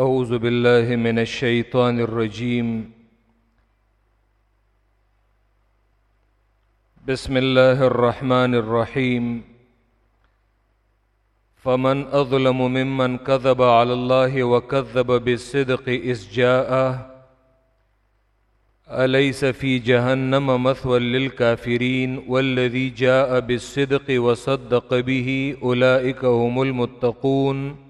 أعوذ بالله من الشيطان الرجيم. بسم الله الرحمن الرحيم. فمن أظلم ممن كذب على الله وكذب بالصدق إذ جاءه. أليس في جهنم مثوى للكافرين والذي جاء بالصدق وصدق به أولئك هم المتقون.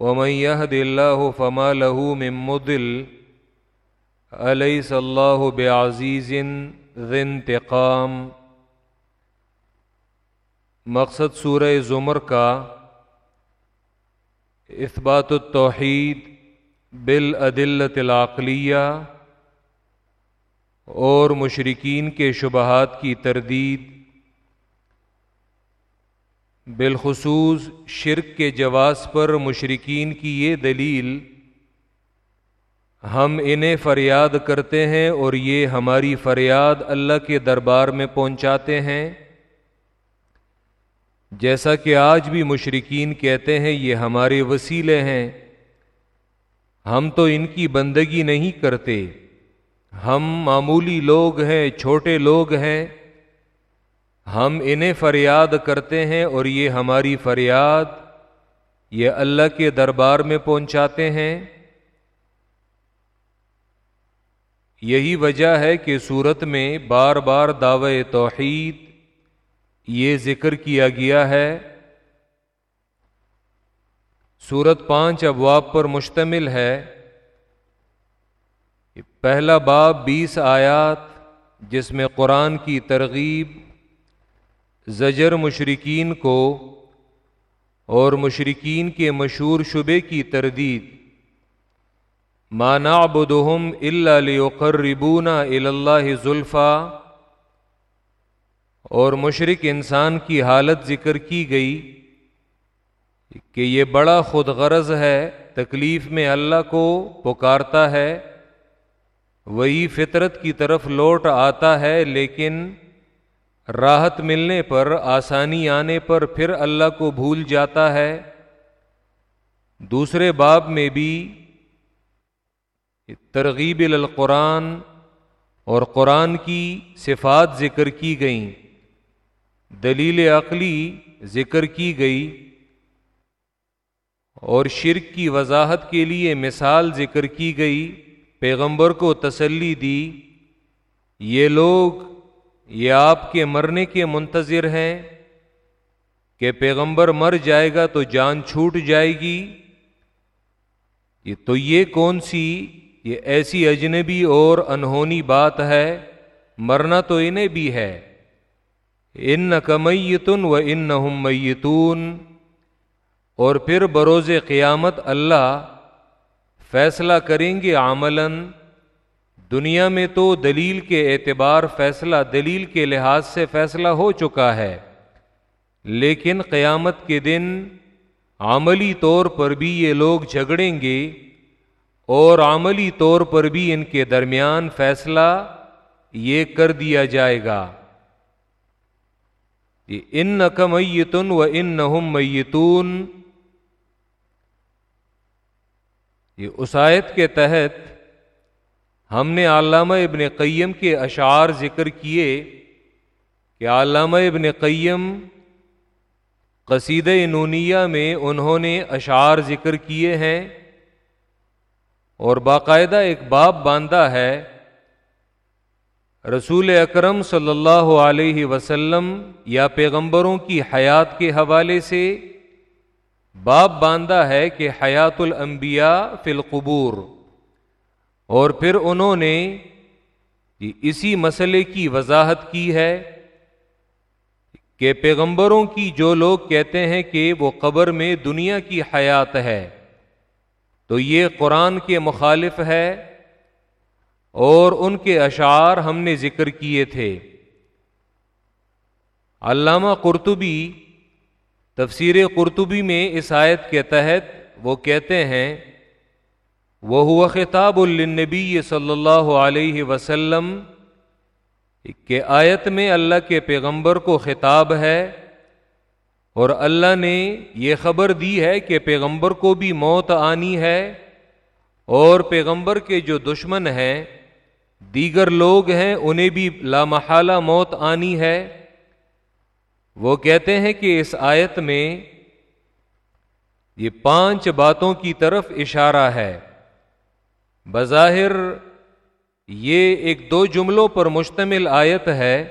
ومن يهد الله فما له من مضل، أليس الله بعزيز ذي انتقام؟ مقصد سورہ زمر کا اثبات التوحید بالعدلت العقلیہ اور مشرقین کے شبہات کی تردید بالخصوص شرک کے جواز پر مشرقین کی یہ دلیل، ہم انہیں فریاد کرتے ہیں اور یہ ہماری فریاد اللہ کے دربار میں پہنچاتے ہیں۔ جیسا کہ آج بھی مشرقین کہتے ہیں، یہ ہمارے وسیلے ہیں۔ ہم تو ان کی بندگی نہیں کرتے۔ ہم معمولی لوگ ہیں، چھوٹے لوگ ہیں۔ ہم انہیں فریاد کرتے ہیں اور یہ ہماری فریاد یہ اللہ کے دربار میں پہنچاتے ہیں۔ یہی وجہ ہے کہ صورت میں بار بار دعوی توحید یہ ذکر کیا گیا ہے۔ صورت پانچ ابواب پر مشتمل ہے۔ پہلا باب بیس آیات جس میں قرآن کی ترغیب زجر مشرقین کو اور مشرقین کے مشہور شبے کی تردید۔ مانا بدہم اللہ ربونا اللہ زلفا۔ اور مشرق انسان کی حالت ذکر کی گئی کہ یہ بڑا خود غرض ہے، تکلیف میں اللہ کو پکارتا ہے۔ وہی فطرت کی طرف لوٹ آتا ہے، لیکن راحت ملنے پر، آسانی آنے پر پھر اللہ کو بھول جاتا ہے۔ دوسرے باب میں بھی ترغیب القرآن اور قرآن کی صفات ذکر کی گئیں۔ دلیل عقلی ذکر کی گئی۔ اور شرک کی وضاحت کے لیے مثال ذکر کی گئی۔ پیغمبر کو تسلی دی۔ یہ لوگ یہ آپ کے مرنے کے منتظر ہیں کہ پیغمبر مر جائے گا تو جان چھوٹ جائے گی؟ یہ تو یہ کون سی، یہ ایسی اجنبی اور انہونی بات ہے، مرنا تو انہیں بھی ہے۔ ان نہ و ان نہ میتون۔ اور پھر بروز قیامت اللہ فیصلہ کریں گے عملاً۔ دنیا میں تو دلیل کے اعتبار فیصلہ دلیل کے لحاظ سے فیصلہ ہو چکا ہے، لیکن قیامت کے دن عملی طور پر بھی یہ لوگ جھگڑیں گے اور عملی طور پر بھی ان کے درمیان فیصلہ یہ کر دیا جائے گا۔ ان نہ میتن و ان نہ میتون، یہ اسایت کے تحت ہم نے علامہ ابن قیم کے اشعار ذکر کیے کہ علامہ ابن قیم قصید نونیہ میں انہوں نے اشعار ذکر کیے ہیں اور باقاعدہ ایک باب باندھا ہے، رسول اکرم صلی اللہ علیہ وسلم یا پیغمبروں کی حیات کے حوالے سے باب باندھا ہے کہ حیات الانبیاء فی القبور۔ اور پھر انہوں نے اسی مسئلے کی وضاحت کی ہے کہ پیغمبروں کی جو لوگ کہتے ہیں کہ وہ قبر میں دنیا کی حیات ہے، تو یہ قرآن کے مخالف ہے اور ان کے اشعار ہم نے ذکر کیے تھے۔ علامہ قرطبی تفسیر قرطبی میں اس آیت کے تحت وہ کہتے ہیں وہ ہوا خطاب النبی صلی اللہ علیہ وسلم کہ آیت میں اللہ کے پیغمبر کو خطاب ہے اور اللہ نے یہ خبر دی ہے کہ پیغمبر کو بھی موت آنی ہے اور پیغمبر کے جو دشمن ہیں، دیگر لوگ ہیں، انہیں بھی لامحالہ موت آنی ہے۔ وہ کہتے ہیں کہ اس آیت میں یہ پانچ باتوں کی طرف اشارہ ہے۔ بظاہر یہ ایک دو جملوں پر مشتمل آیت ہے،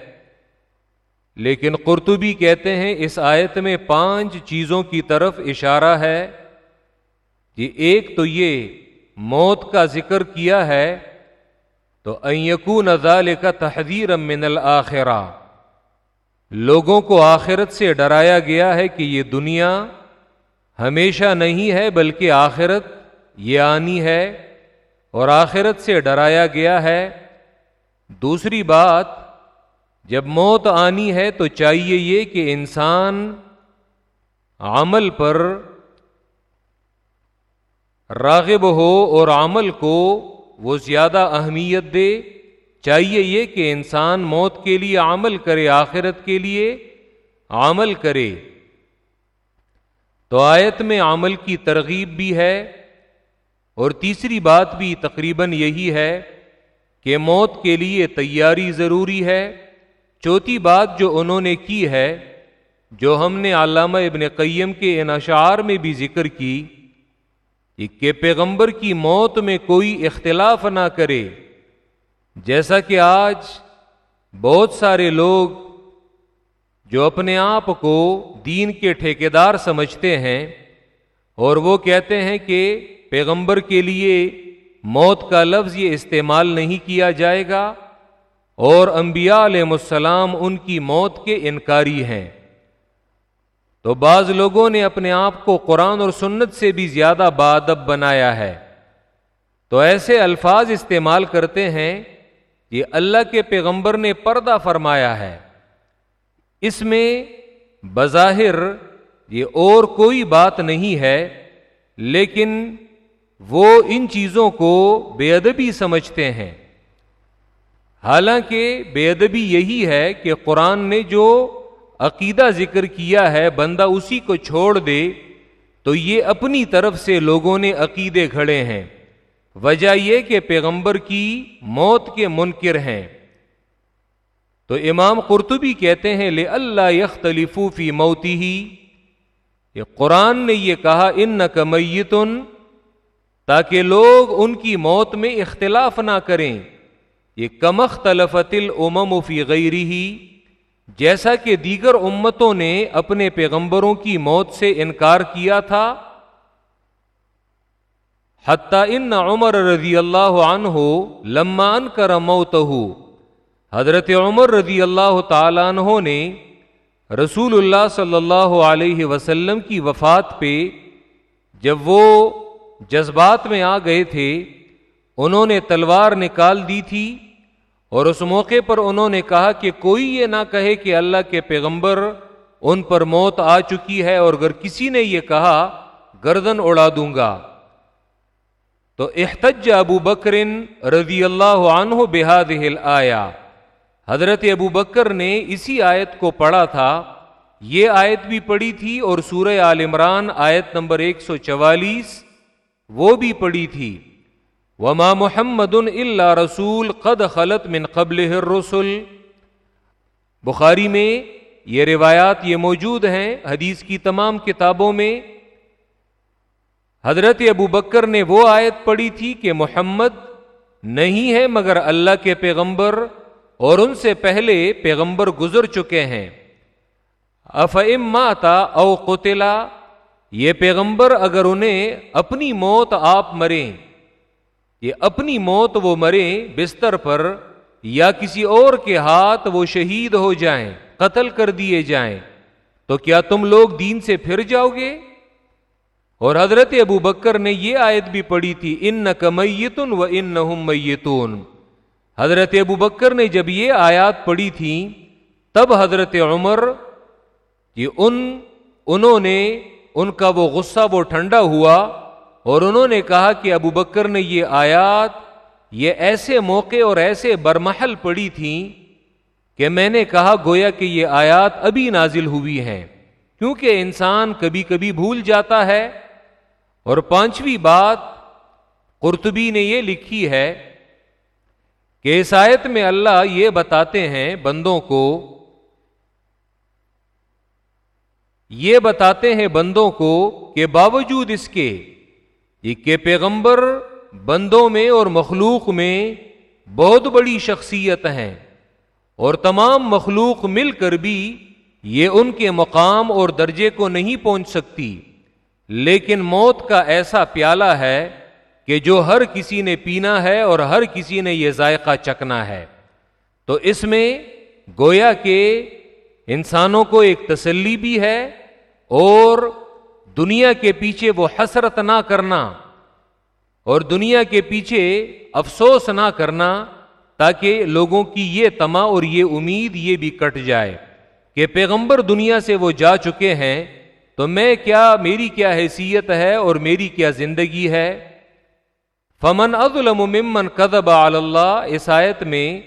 لیکن قرطبی کہتے ہیں اس آیت میں پانچ چیزوں کی طرف اشارہ ہے کہ ایک تو یہ موت کا ذکر کیا ہے، تو ایکو نزال کا تحدیر من الآخرہ لوگوں کو آخرت سے ڈرایا گیا ہے کہ یہ دنیا ہمیشہ نہیں ہے بلکہ آخرت یہ آنی ہے۔ اور آخرت سے ڈرایا گیا ہے۔ دوسری بات، جب موت آنی ہے تو چاہیے یہ کہ انسان عمل پر راغب ہو اور عمل کو وہ زیادہ اہمیت دے۔ چاہیے یہ کہ انسان موت کے لیے عمل کرے، آخرت کے لیے عمل کرے۔ تو آیت میں عمل کی ترغیب بھی ہے۔ اور تیسری بات بھی تقریباً یہی ہے کہ موت کے لیے تیاری ضروری ہے۔ چوتھی بات جو انہوں نے کی ہے، جو ہم نے علامہ ابن قیم کے ان اشعار میں بھی ذکر کی کہ پیغمبر کی موت میں کوئی اختلاف نہ کرے۔ جیسا کہ آج بہت سارے لوگ جو اپنے آپ کو دین کے ٹھیکیدار سمجھتے ہیں اور وہ کہتے ہیں کہ پیغمبر کے لیے موت کا لفظ یہ استعمال نہیں کیا جائے گا اور انبیاء علیہ السلام ان کی موت کے انکاری ہیں۔ تو بعض لوگوں نے اپنے آپ کو قرآن اور سنت سے بھی زیادہ بادب بنایا ہے۔ تو ایسے الفاظ استعمال کرتے ہیں یہ اللہ کے پیغمبر نے پردہ فرمایا ہے۔ اس میں بظاہر یہ اور کوئی بات نہیں ہے، لیکن وہ ان چیزوں کو بے ادبی سمجھتے ہیں۔ حالانکہ بے ادبی یہی ہے کہ قرآن نے جو عقیدہ ذکر کیا ہے، بندہ اسی کو چھوڑ دے تو یہ اپنی طرف سے لوگوں نے عقیدے کھڑے ہیں۔ وجہ یہ کہ پیغمبر کی موت کے منکر ہیں۔ تو امام قرطبی کہتے ہیں لے اللہ یختلفی موتی ہی یہ قرآن نے یہ کہا ان نہ تاکہ لوگ ان کی موت میں اختلاف نہ کریں۔ یہ کمخ تلفت الامم فی غیری ہی جیسا کہ دیگر امتوں نے اپنے پیغمبروں کی موت سے انکار کیا تھا۔ حتیٰ ان عمر رضی اللہ عنہ لمان کر موت حضرت عمر رضی اللہ تعالیٰ عنہ نے رسول اللہ صلی اللہ علیہ وسلم کی وفات پہ جب وہ جذبات میں آ گئے تھے، انہوں نے تلوار نکال دی تھی اور اس موقع پر انہوں نے کہا کہ کوئی یہ نہ کہے کہ اللہ کے پیغمبر ان پر موت آ چکی ہے اور اگر کسی نے یہ کہا، گردن اڑا دوں گا۔ تو احتج ابو بکر رضی اللہ عنہ بحاد آیا حضرت ابو بکر نے اسی آیت کو پڑھا تھا۔ یہ آیت بھی پڑھی تھی اور سورہ عال عمران آیت نمبر ایک سو چوالیس۔ وہ بھی پڑھی تھی۔ وما محمد اللہ رسول قد خلط من قبل رسول بخاری میں یہ روایات یہ موجود ہیں حدیث کی تمام کتابوں میں۔ حضرت ابو بکر نے وہ آیت پڑھی تھی کہ محمد نہیں ہے مگر اللہ کے پیغمبر اور ان سے پہلے پیغمبر گزر چکے ہیں۔ اف ماتا او قتلا یہ پیغمبر اگر انہیں اپنی موت آپ مریں یہ اپنی موت وہ مریں بستر پر یا کسی اور کے ہاتھ وہ شہید ہو جائیں، قتل کر دیے جائیں، تو کیا تم لوگ دین سے پھر جاؤ گے؟ اور حضرت ابو بکر نے یہ آیت بھی پڑھی تھی ان میتن و ان میتون۔ حضرت ابو بکر نے جب یہ آیات پڑھی تھی، تب حضرت عمر یہ ان، انہوں نے ان کا وہ غصہ وہ ٹھنڈا ہوا اور انہوں نے کہا کہ ابو بکر نے یہ آیات یہ ایسے موقع اور ایسے برمحل پڑی تھی کہ میں نے کہا گویا کہ یہ آیات ابھی نازل ہوئی ہیں، کیونکہ انسان کبھی کبھی بھول جاتا ہے۔ اور پانچویں بات قرطبی نے یہ لکھی ہے کہ اس آیت میں اللہ یہ بتاتے ہیں بندوں کو یہ بتاتے ہیں بندوں کو کہ باوجود اس کے کہ پیغمبر بندوں میں اور مخلوق میں بہت بڑی شخصیت ہیں اور تمام مخلوق مل کر بھی یہ ان کے مقام اور درجے کو نہیں پہنچ سکتی۔ لیکن موت کا ایسا پیالہ ہے کہ جو ہر کسی نے پینا ہے اور ہر کسی نے یہ ذائقہ چکنا ہے۔ تو اس میں گویا کہ انسانوں کو ایک تسلی بھی ہے اور دنیا کے پیچھے وہ حسرت نہ کرنا اور دنیا کے پیچھے افسوس نہ کرنا تاکہ لوگوں کی یہ تما اور یہ امید یہ بھی کٹ جائے کہ پیغمبر دنیا سے وہ جا چکے ہیں، تو میں کیا، میری کیا حیثیت ہے اور میری کیا زندگی ہے؟ فمن اظلم ممن قدب اللہ، اس آیت میں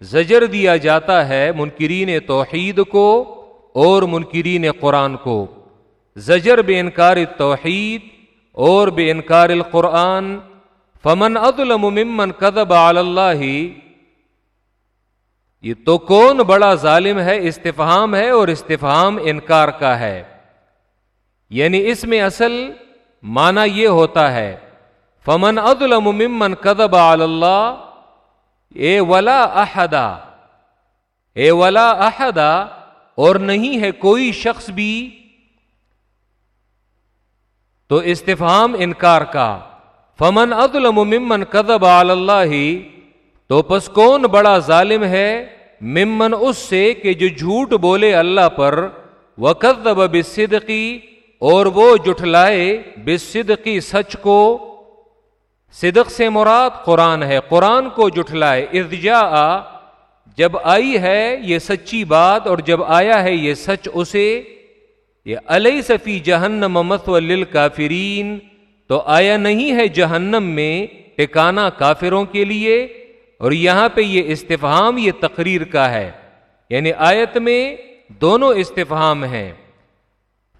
زجر دیا جاتا ہے منکرین توحید کو اور منکرین قرآن کو۔ زجر بے انکار توحید اور بے انکار القرآن، فمن اظلم ممن قدب اللہ، یہ تو کون بڑا ظالم ہے، استفہام ہے اور استفہام انکار کا ہے۔ یعنی اس میں اصل معنی یہ ہوتا ہے، فمن ادلم ممن کدب اللہ، اے ولا احدا اے ولا احدا اور نہیں ہے کوئی شخص بھی تو استفام انکار کا۔ فمن ادلم ممن کدب اللہ تو پس کون بڑا ظالم ہے؟ ممن اس سے کہ جو جھوٹ بولے اللہ پر وقت بصدقی اور وہ جٹلائے بصدقی سچ کو۔ صدق سے مراد قرآن ہے، قرآن کو جٹلائے ارجا جب آئی ہے یہ سچی بات اور جب آیا ہے یہ سچ اسے یہ علیہ صفی جہنم مت کافرین تو آیا نہیں ہے جہنم میں ٹکانا کافروں کے لیے؟ اور یہاں پہ یہ استفہام یہ تقریر کا ہے یعنی آیت میں دونوں استفہام ہیں۔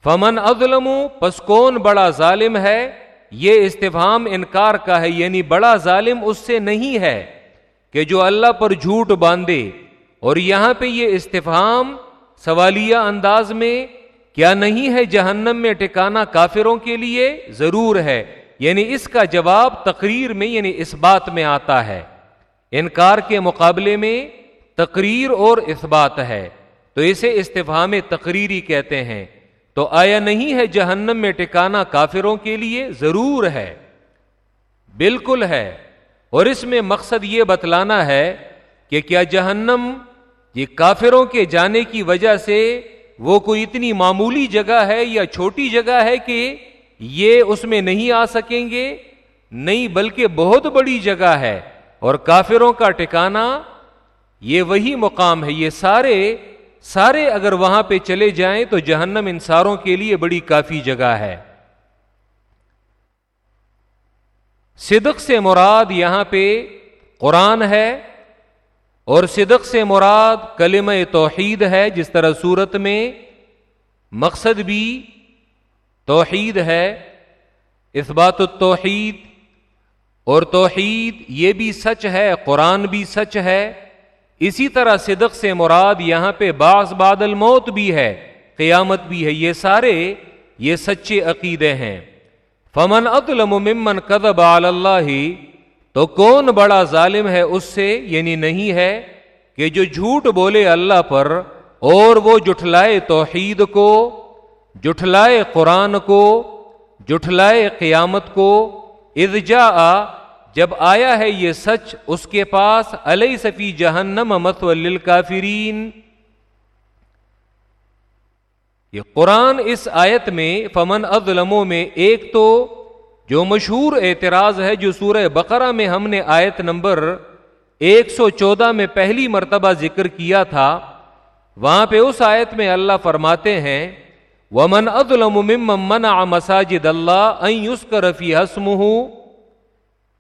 فمن ازلم پس کون بڑا ظالم ہے؟ یہ استفام انکار کا ہے یعنی بڑا ظالم اس سے نہیں ہے کہ جو اللہ پر جھوٹ باندھے۔ اور یہاں پہ یہ استفام سوالیہ انداز میں کیا نہیں ہے جہنم میں ٹکانا کافروں کے لیے؟ ضرور ہے۔ یعنی اس کا جواب تقریر میں یعنی اس بات میں آتا ہے۔ انکار کے مقابلے میں تقریر اور اس بات ہے۔ تو اسے استفام تقریری کہتے ہیں۔ تو آیا نہیں ہے جہنم میں ٹکانا کافروں کے لیے؟ ضرور ہے۔ بالکل ہے۔ اور اس میں مقصد یہ بتلانا ہے کہ کیا جہنم یہ کافروں کے جانے کی وجہ سے وہ کوئی اتنی معمولی جگہ ہے یا چھوٹی جگہ ہے کہ یہ اس میں نہیں آ سکیں گے؟ نہیں، بلکہ بہت بڑی جگہ ہے۔ اور کافروں کا ٹکانا یہ وہی مقام ہے۔ یہ سارے سارے اگر وہاں پہ چلے جائیں تو جہنم ان ساروں کے لیے بڑی کافی جگہ ہے۔ صدق سے مراد یہاں پہ قرآن ہے۔ اور صدق سے مراد کلم توحید ہے، جس طرح صورت میں مقصد بھی توحید ہے۔ اس بات توحید اور توحید یہ بھی سچ ہے، قرآن بھی سچ ہے۔ اسی طرح صدق سے مراد یہاں پہ باس بادل موت بھی ہے، قیامت بھی ہے۔ یہ سارے، یہ سچے عقیدے ہیں۔ فمن اطلم ممن قدب اللہ تو کون بڑا ظالم ہے اس سے؟ یعنی نہیں ہے کہ جو جھوٹ بولے اللہ پر اور وہ جٹھلائے توحید کو جٹھلائے قرآن کو جٹھلائے قیامت کو۔ ارجا جب آیا ہے یہ سچ، اس کے پاس علیہ سفی جہنم مت کافرین یہ قرآن اس آیت میں فمن اظلموں میں ایک تو جو مشہور اعتراض ہے جو سورہ بقرہ میں ہم نے آیت نمبر ایک سو چودہ میں پہلی مرتبہ ذکر کیا تھا، وہاں پہ اس آیت میں اللہ فرماتے ہیں، ومن اظلم ممن مساجد اللہ کر رفیع حسم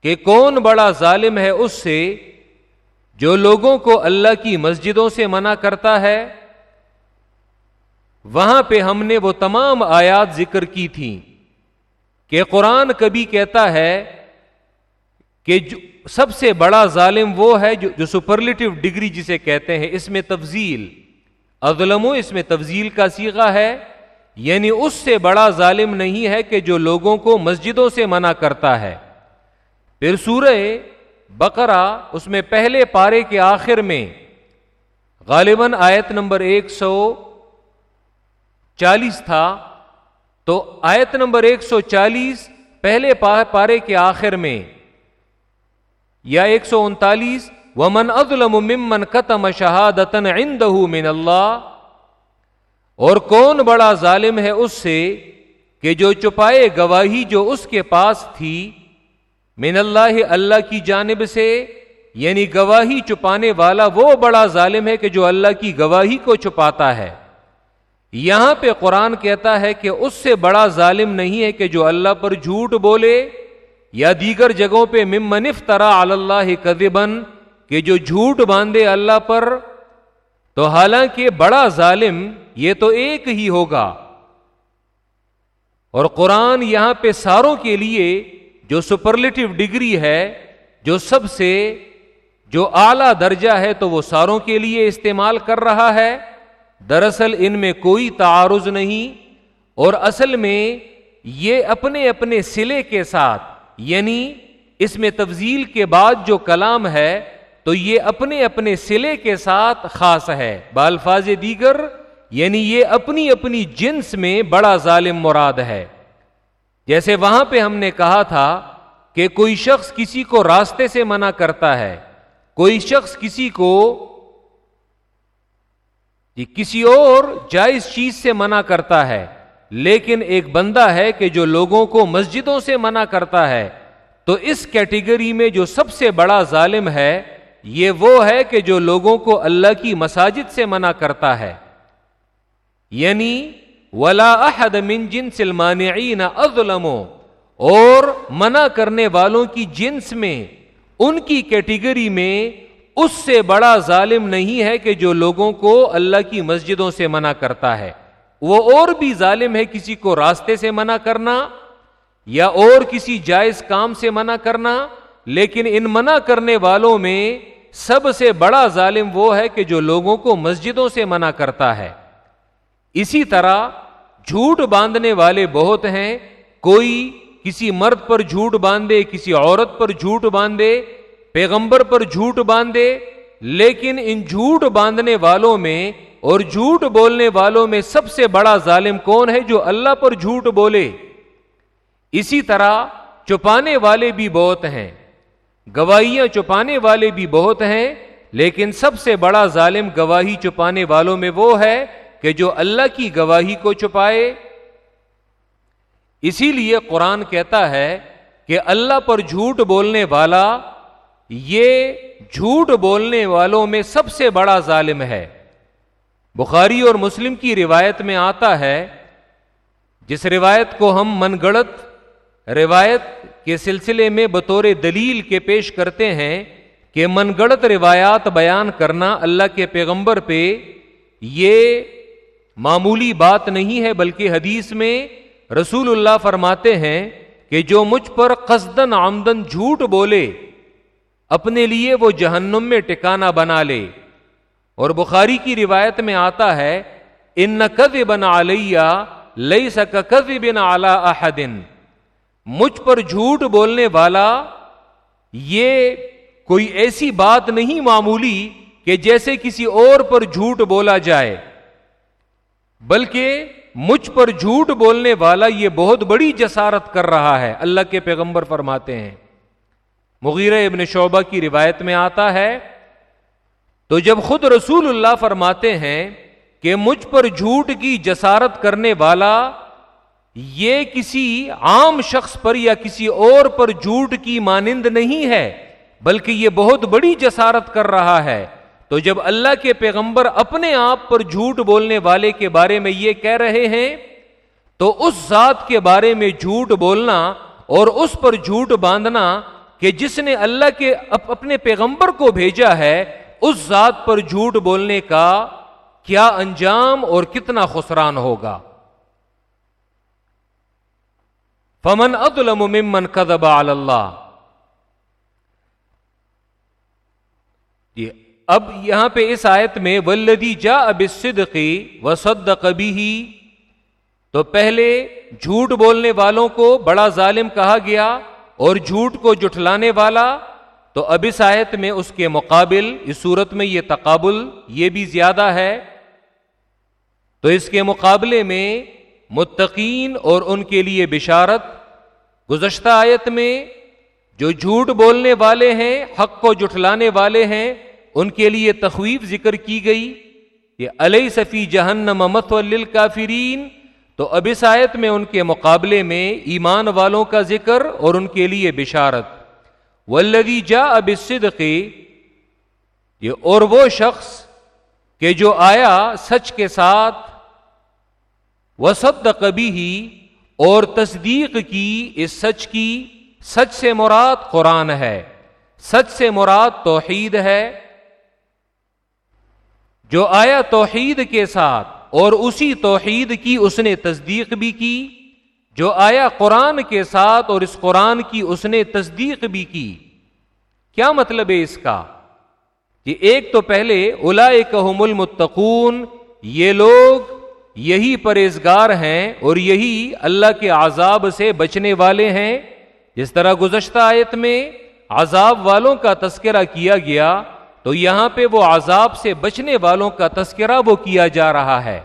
کہ کون بڑا ظالم ہے اس سے جو لوگوں کو اللہ کی مسجدوں سے منع کرتا ہے۔ وہاں پہ ہم نے وہ تمام آیات ذکر کی تھیں۔ کہ قرآن کبھی کہتا ہے کہ جو سب سے بڑا ظالم وہ ہے جو جو سپرلیٹو ڈگری جسے کہتے ہیں، اس میں تفضیل۔ ازلم اس میں تفضیل کا سیگا ہے۔ یعنی اس سے بڑا ظالم نہیں ہے کہ جو لوگوں کو مسجدوں سے منع کرتا ہے۔ پھر سورہ بقرہ، اس میں پہلے پارے کے آخر میں، غالباً آیت نمبر ایک سو چالیس تھا۔ تو آیت نمبر ایک سو چالیس پہلے پارے کے آخر میں۔ یا ایک سو انتالیس، ومن ازلم ممن قتم شہادت من اللہ اور کون بڑا ظالم ہے اس سے کہ جو چپائے گواہی جو اس کے پاس تھی من اللہ اللہ کی جانب سے یعنی گواہی چھپانے والا وہ بڑا ظالم ہے کہ جو اللہ کی گواہی کو چھپاتا ہے۔ یہاں پہ قرآن کہتا ہے کہ اس سے بڑا ظالم نہیں ہے کہ جو اللہ پر جھوٹ بولے یا دیگر جگہوں پہ ممنف ترا اللہ کذبن کہ جو جھوٹ باندھے اللہ پر، تو حالانکہ بڑا ظالم یہ تو ایک ہی ہوگا۔ اور قرآن یہاں پہ ساروں کے لیے جو سپرلیٹو ڈگری ہے، جو سب سے، جو اعلی درجہ ہے تو وہ ساروں کے لیے استعمال کر رہا ہے۔ دراصل ان میں کوئی تعارض نہیں اور اصل میں یہ اپنے اپنے سلے کے ساتھ یعنی اس میں تفضیل کے بعد جو کلام ہے تو یہ اپنے اپنے سلے کے ساتھ خاص ہے۔ بالفاظ دیگر یعنی یہ اپنی اپنی جنس میں بڑا ظالم مراد ہے۔ جیسے وہاں پہ ہم نے کہا تھا کہ کوئی شخص کسی کو راستے سے منع کرتا ہے، کوئی شخص کسی کو جی کسی اور جائز چیز سے منع کرتا ہے، لیکن ایک بندہ ہے کہ جو لوگوں کو مسجدوں سے منع کرتا ہے، تو اس کیٹیگری میں جو سب سے بڑا ظالم ہے، یہ وہ ہے کہ جو لوگوں کو اللہ کی مساجد سے منع کرتا ہے۔ یعنی ولا احد من جن المانعین اظلم اور منع کرنے والوں کی جنس میں، ان کی کیٹیگری میں اس سے بڑا ظالم نہیں ہے کہ جو لوگوں کو اللہ کی مسجدوں سے منع کرتا ہے۔ وہ اور بھی ظالم ہے کسی کو راستے سے منع کرنا یا اور کسی جائز کام سے منع کرنا، لیکن ان منع کرنے والوں میں سب سے بڑا ظالم وہ ہے کہ جو لوگوں کو مسجدوں سے منع کرتا ہے۔ اسی طرح جھوٹ باندھنے والے بہت ہیں۔ کوئی کسی مرد پر جھوٹ باندھے، کسی عورت پر جھوٹ باندھے پیغمبر پر جھوٹ باندھے، لیکن ان جھوٹ باندھنے والوں میں اور جھوٹ بولنے والوں میں سب سے بڑا ظالم کون ہے جو اللہ پر جھوٹ بولے؟ اسی طرح چپانے والے بھی بہت ہیں، گواہیاں چپانے والے بھی بہت ہیں، لیکن سب سے بڑا ظالم گواہی چپانے والوں میں وہ ہے کہ جو اللہ کی گواہی کو چھپائے اسی لیے قرآن کہتا ہے کہ اللہ پر جھوٹ بولنے والا یہ جھوٹ بولنے والوں میں سب سے بڑا ظالم ہے۔ بخاری اور مسلم کی روایت میں آتا ہے، جس روایت کو ہم من گڑت روایت کے سلسلے میں بطور دلیل کے پیش کرتے ہیں کہ من گڑت روایات بیان کرنا اللہ کے پیغمبر پہ یہ معمولی بات نہیں ہے، بلکہ حدیث میں رسول اللہ فرماتے ہیں کہ جو مجھ پر قصدن آمدن جھوٹ بولے اپنے لیے وہ جہنم میں ٹکانا بنا لے۔ اور بخاری کی روایت میں آتا ہے، ان کد بن علیہ لئی سک کد بن اعلی احدن مجھ پر جھوٹ بولنے والا، یہ کوئی ایسی بات نہیں معمولی کہ جیسے کسی اور پر جھوٹ بولا جائے۔ بلکہ مجھ پر جھوٹ بولنے والا یہ بہت بڑی جسارت کر رہا ہے۔ اللہ کے پیغمبر فرماتے ہیں۔ مغیر ابن شعبہ کی روایت میں آتا ہے، تو جب خود رسول اللہ فرماتے ہیں کہ مجھ پر جھوٹ کی جسارت کرنے والا یہ کسی عام شخص پر یا کسی اور پر جھوٹ کی مانند نہیں ہے، بلکہ یہ بہت بڑی جسارت کر رہا ہے۔ تو جب اللہ کے پیغمبر اپنے آپ پر جھوٹ بولنے والے کے بارے میں یہ کہہ رہے ہیں، تو اس ذات کے بارے میں جھوٹ بولنا اور اس پر جھوٹ باندھنا کہ جس نے اللہ کے اپنے پیغمبر کو بھیجا ہے، اس ذات پر جھوٹ بولنے کا کیا انجام اور کتنا خسران ہوگا؟ فمن ادلم ممن کدب اللہ اب یہاں پہ اس آیت میں ولدی جا اب صدقی وسد کبھی ہی تو پہلے جھوٹ بولنے والوں کو بڑا ظالم کہا گیا اور جھوٹ کو جٹلانے والا تو اب اس آیت میں اس کے مقابل، اس صورت میں یہ تقابل یہ بھی زیادہ ہے۔ تو اس کے مقابلے میں متقین اور ان کے لیے بشارت، گزشتہ آیت میں جو جھوٹ بولنے والے ہیں، حق کو جٹلانے والے ہیں، ان کے لیے تخویف ذکر کی گئی یہ علیہ صفی جہنم مت کافرین تو اب اس آیت میں ان کے مقابلے میں ایمان والوں کا ذکر اور ان کے لیے بشارت۔ ولدی جا اب یہ اور وہ شخص کہ جو آیا سچ کے ساتھ وسط کبھی ہی اور تصدیق کی اس سچ کی، سچ سے مراد قرآن ہے، سچ سے مراد توحید ہے۔ جو آیا توحید کے ساتھ اور اسی توحید کی اس نے تصدیق بھی کی، جو آیا قرآن کے ساتھ اور اس قرآن کی اس نے تصدیق بھی کی۔ کیا مطلب ہے اس کا؟ کہ ایک تو پہلے الا المتقون، یہ لوگ یہی پرہیزگار ہیں اور یہی اللہ کے عذاب سے بچنے والے ہیں۔ جس طرح گزشتہ آیت میں عذاب والوں کا تذکرہ کیا گیا تو یہاں پہ وہ عذاب سے بچنے والوں کا تذکرہ وہ کیا جا رہا ہے۔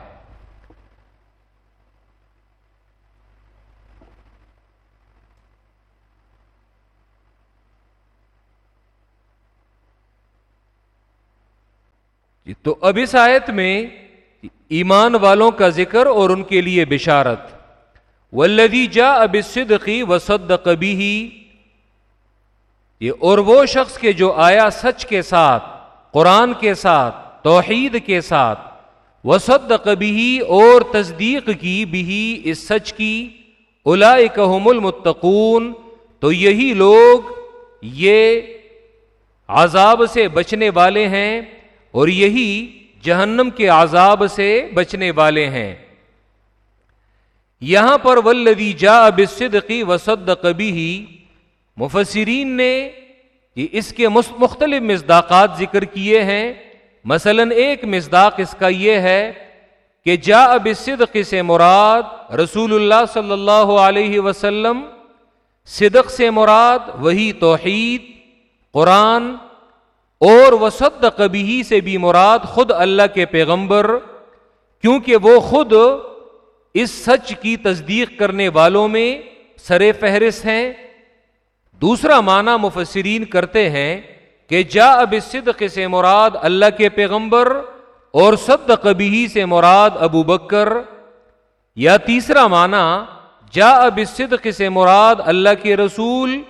جی، تو اب اس آیت میں ایمان والوں کا ذکر اور ان کے لیے بشارت۔ ولدی جا اب صدقی وسد کبھی ہی یہ اور وہ شخص کے جو آیا سچ کے ساتھ، قرآن کے ساتھ، توحید کے ساتھ وسد کبھی اور تصدیق کی بھی اس سچ کی الا المتقون، تو یہی لوگ یہ عذاب سے بچنے والے ہیں اور یہی جہنم کے عذاب سے بچنے والے ہیں۔ یہاں پر ولدی جا بصدقی وسد کبھی ہی مفسرین نے اس کے مختلف مزداقات ذکر کیے ہیں۔ مثلا ایک مزداق اس کا یہ ہے کہ جا اب صدق سے مراد رسول اللہ صلی اللہ علیہ وسلم، صدق سے مراد وہی توحید، قرآن، اور وسد کبھی سے بھی مراد خود اللہ کے پیغمبر، کیونکہ وہ خود اس سچ کی تصدیق کرنے والوں میں سر فہرست ہیں۔ دوسرا معنی مفسرین کرتے ہیں کہ جا اب صدق سے مراد اللہ کے پیغمبر اور صد کبھی سے مراد ابو بکر۔ یا تیسرا معنی، جا اب صدق سے مراد اللہ کے رسول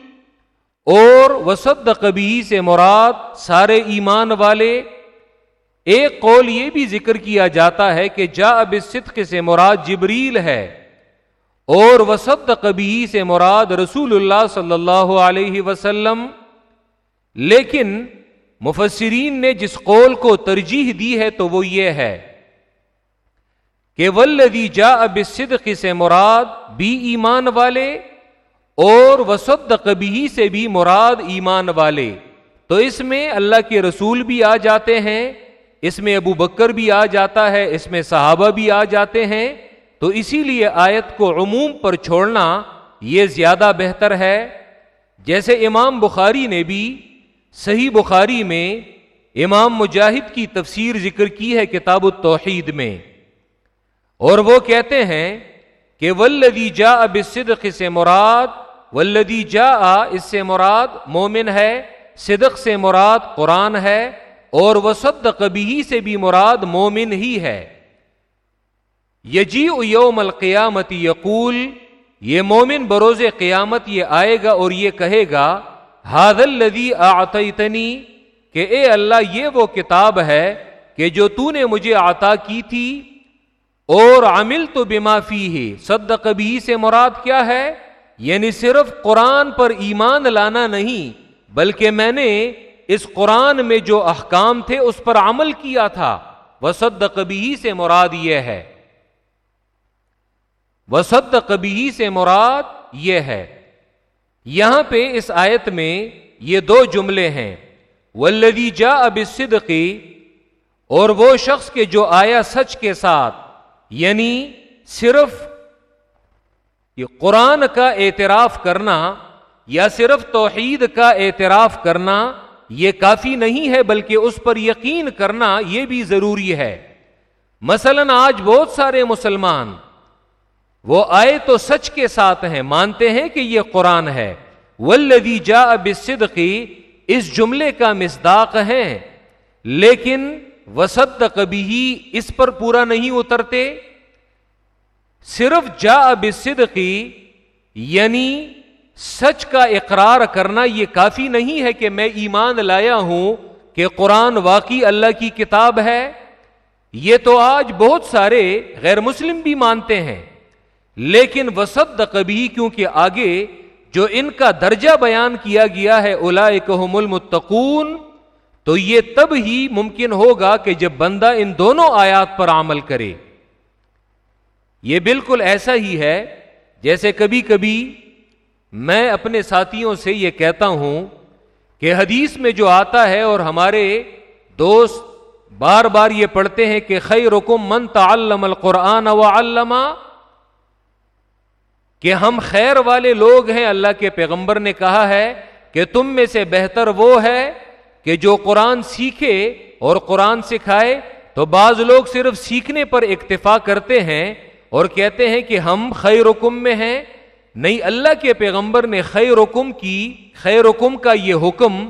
اور وسد کبھی سے مراد سارے ایمان والے۔ ایک قول یہ بھی ذکر کیا جاتا ہے کہ جا اب صدق سے مراد جبریل ہے۔ اور وسد کبھی سے مراد رسول اللہ صلی اللہ علیہ وسلم۔ لیکن مفسرین نے جس قول کو ترجیح دی ہے تو وہ یہ ہے کہ ولدی جا اب صدق سے مراد بھی ایمان والے اور وسد کبھی سے بھی مراد ایمان والے۔ تو اس میں اللہ کے رسول بھی آ جاتے ہیں، اس میں ابو بکر بھی آ جاتا ہے، اس میں صحابہ بھی آ جاتے ہیں۔ تو اسی لیے آیت کو عموم پر چھوڑنا یہ زیادہ بہتر ہے۔ جیسے امام بخاری نے بھی صحیح بخاری میں امام مجاہد کی تفسیر ذکر کی ہے کتاب التوحید میں۔ اور وہ کہتے ہیں کہ ولدی جا اب صدق سے مراد ولدی جا اس سے مراد مومن ہے، صدق سے مراد قرآن ہے، اور وسد کبھی سے بھی مراد مومن ہی ہے۔ یجی یوم القیامت یقول، یہ مومن بروز قیامت یہ آئے گا اور یہ کہے گا ہاد الدی آتنی کہ اے اللہ یہ وہ کتاب ہے کہ جو تو نے مجھے عطا کی تھی، اور عمل تو فی ہے صد کبھی سے مراد کیا ہے؟ یعنی صرف قرآن پر ایمان لانا نہیں، بلکہ میں نے اس قرآن میں جو احکام تھے اس پر عمل کیا تھا وہ صد کبھی سے مراد یہ ہے۔ وسد کبھی سے مراد یہ ہے۔ یہاں پہ اس آیت میں یہ دو جملے ہیں۔ ولدی جا اب صدقی اور وہ شخص کے جو آیا سچ کے ساتھ یعنی صرف یہ قرآن کا اعتراف کرنا یا صرف توحید کا اعتراف کرنا، یہ کافی نہیں ہے، بلکہ اس پر یقین کرنا یہ بھی ضروری ہے۔ مثلا آج بہت سارے مسلمان وہ آئے تو سچ کے ساتھ ہیں، مانتے ہیں کہ یہ قرآن ہے۔ ولدی جا اب صدقی اس جملے کا مصداق ہے۔ لیکن وسط کبھی ہی اس پر پورا نہیں اترتے۔ صرف جا اب صدقی یعنی سچ کا اقرار کرنا یہ کافی نہیں ہے کہ میں ایمان لایا ہوں کہ قرآن واقعی اللہ کی کتاب ہے۔ یہ تو آج بہت سارے غیر مسلم بھی مانتے ہیں۔ لیکن وسط کبھی کیونکہ آگے جو ان کا درجہ بیان کیا گیا ہے الا المتقون، تو یہ تب ہی ممکن ہوگا کہ جب بندہ ان دونوں آیات پر عمل کرے۔ یہ بالکل ایسا ہی ہے، جیسے کبھی کبھی میں اپنے ساتھیوں سے یہ کہتا ہوں کہ حدیث میں جو آتا ہے اور ہمارے دوست بار بار یہ پڑھتے ہیں کہ خیرکم من تعلم القرآن و علامہ کہ ہم خیر والے لوگ ہیں، اللہ کے پیغمبر نے کہا ہے کہ تم میں سے بہتر وہ ہے کہ جو قرآن سیکھے اور قرآن سکھائے، تو بعض لوگ صرف سیکھنے پر اکتفا کرتے ہیں اور کہتے ہیں کہ ہم خیر حکم میں ہیں۔ نہیں، اللہ کے پیغمبر نے خیر حکم کی خیر حکم کا یہ حکم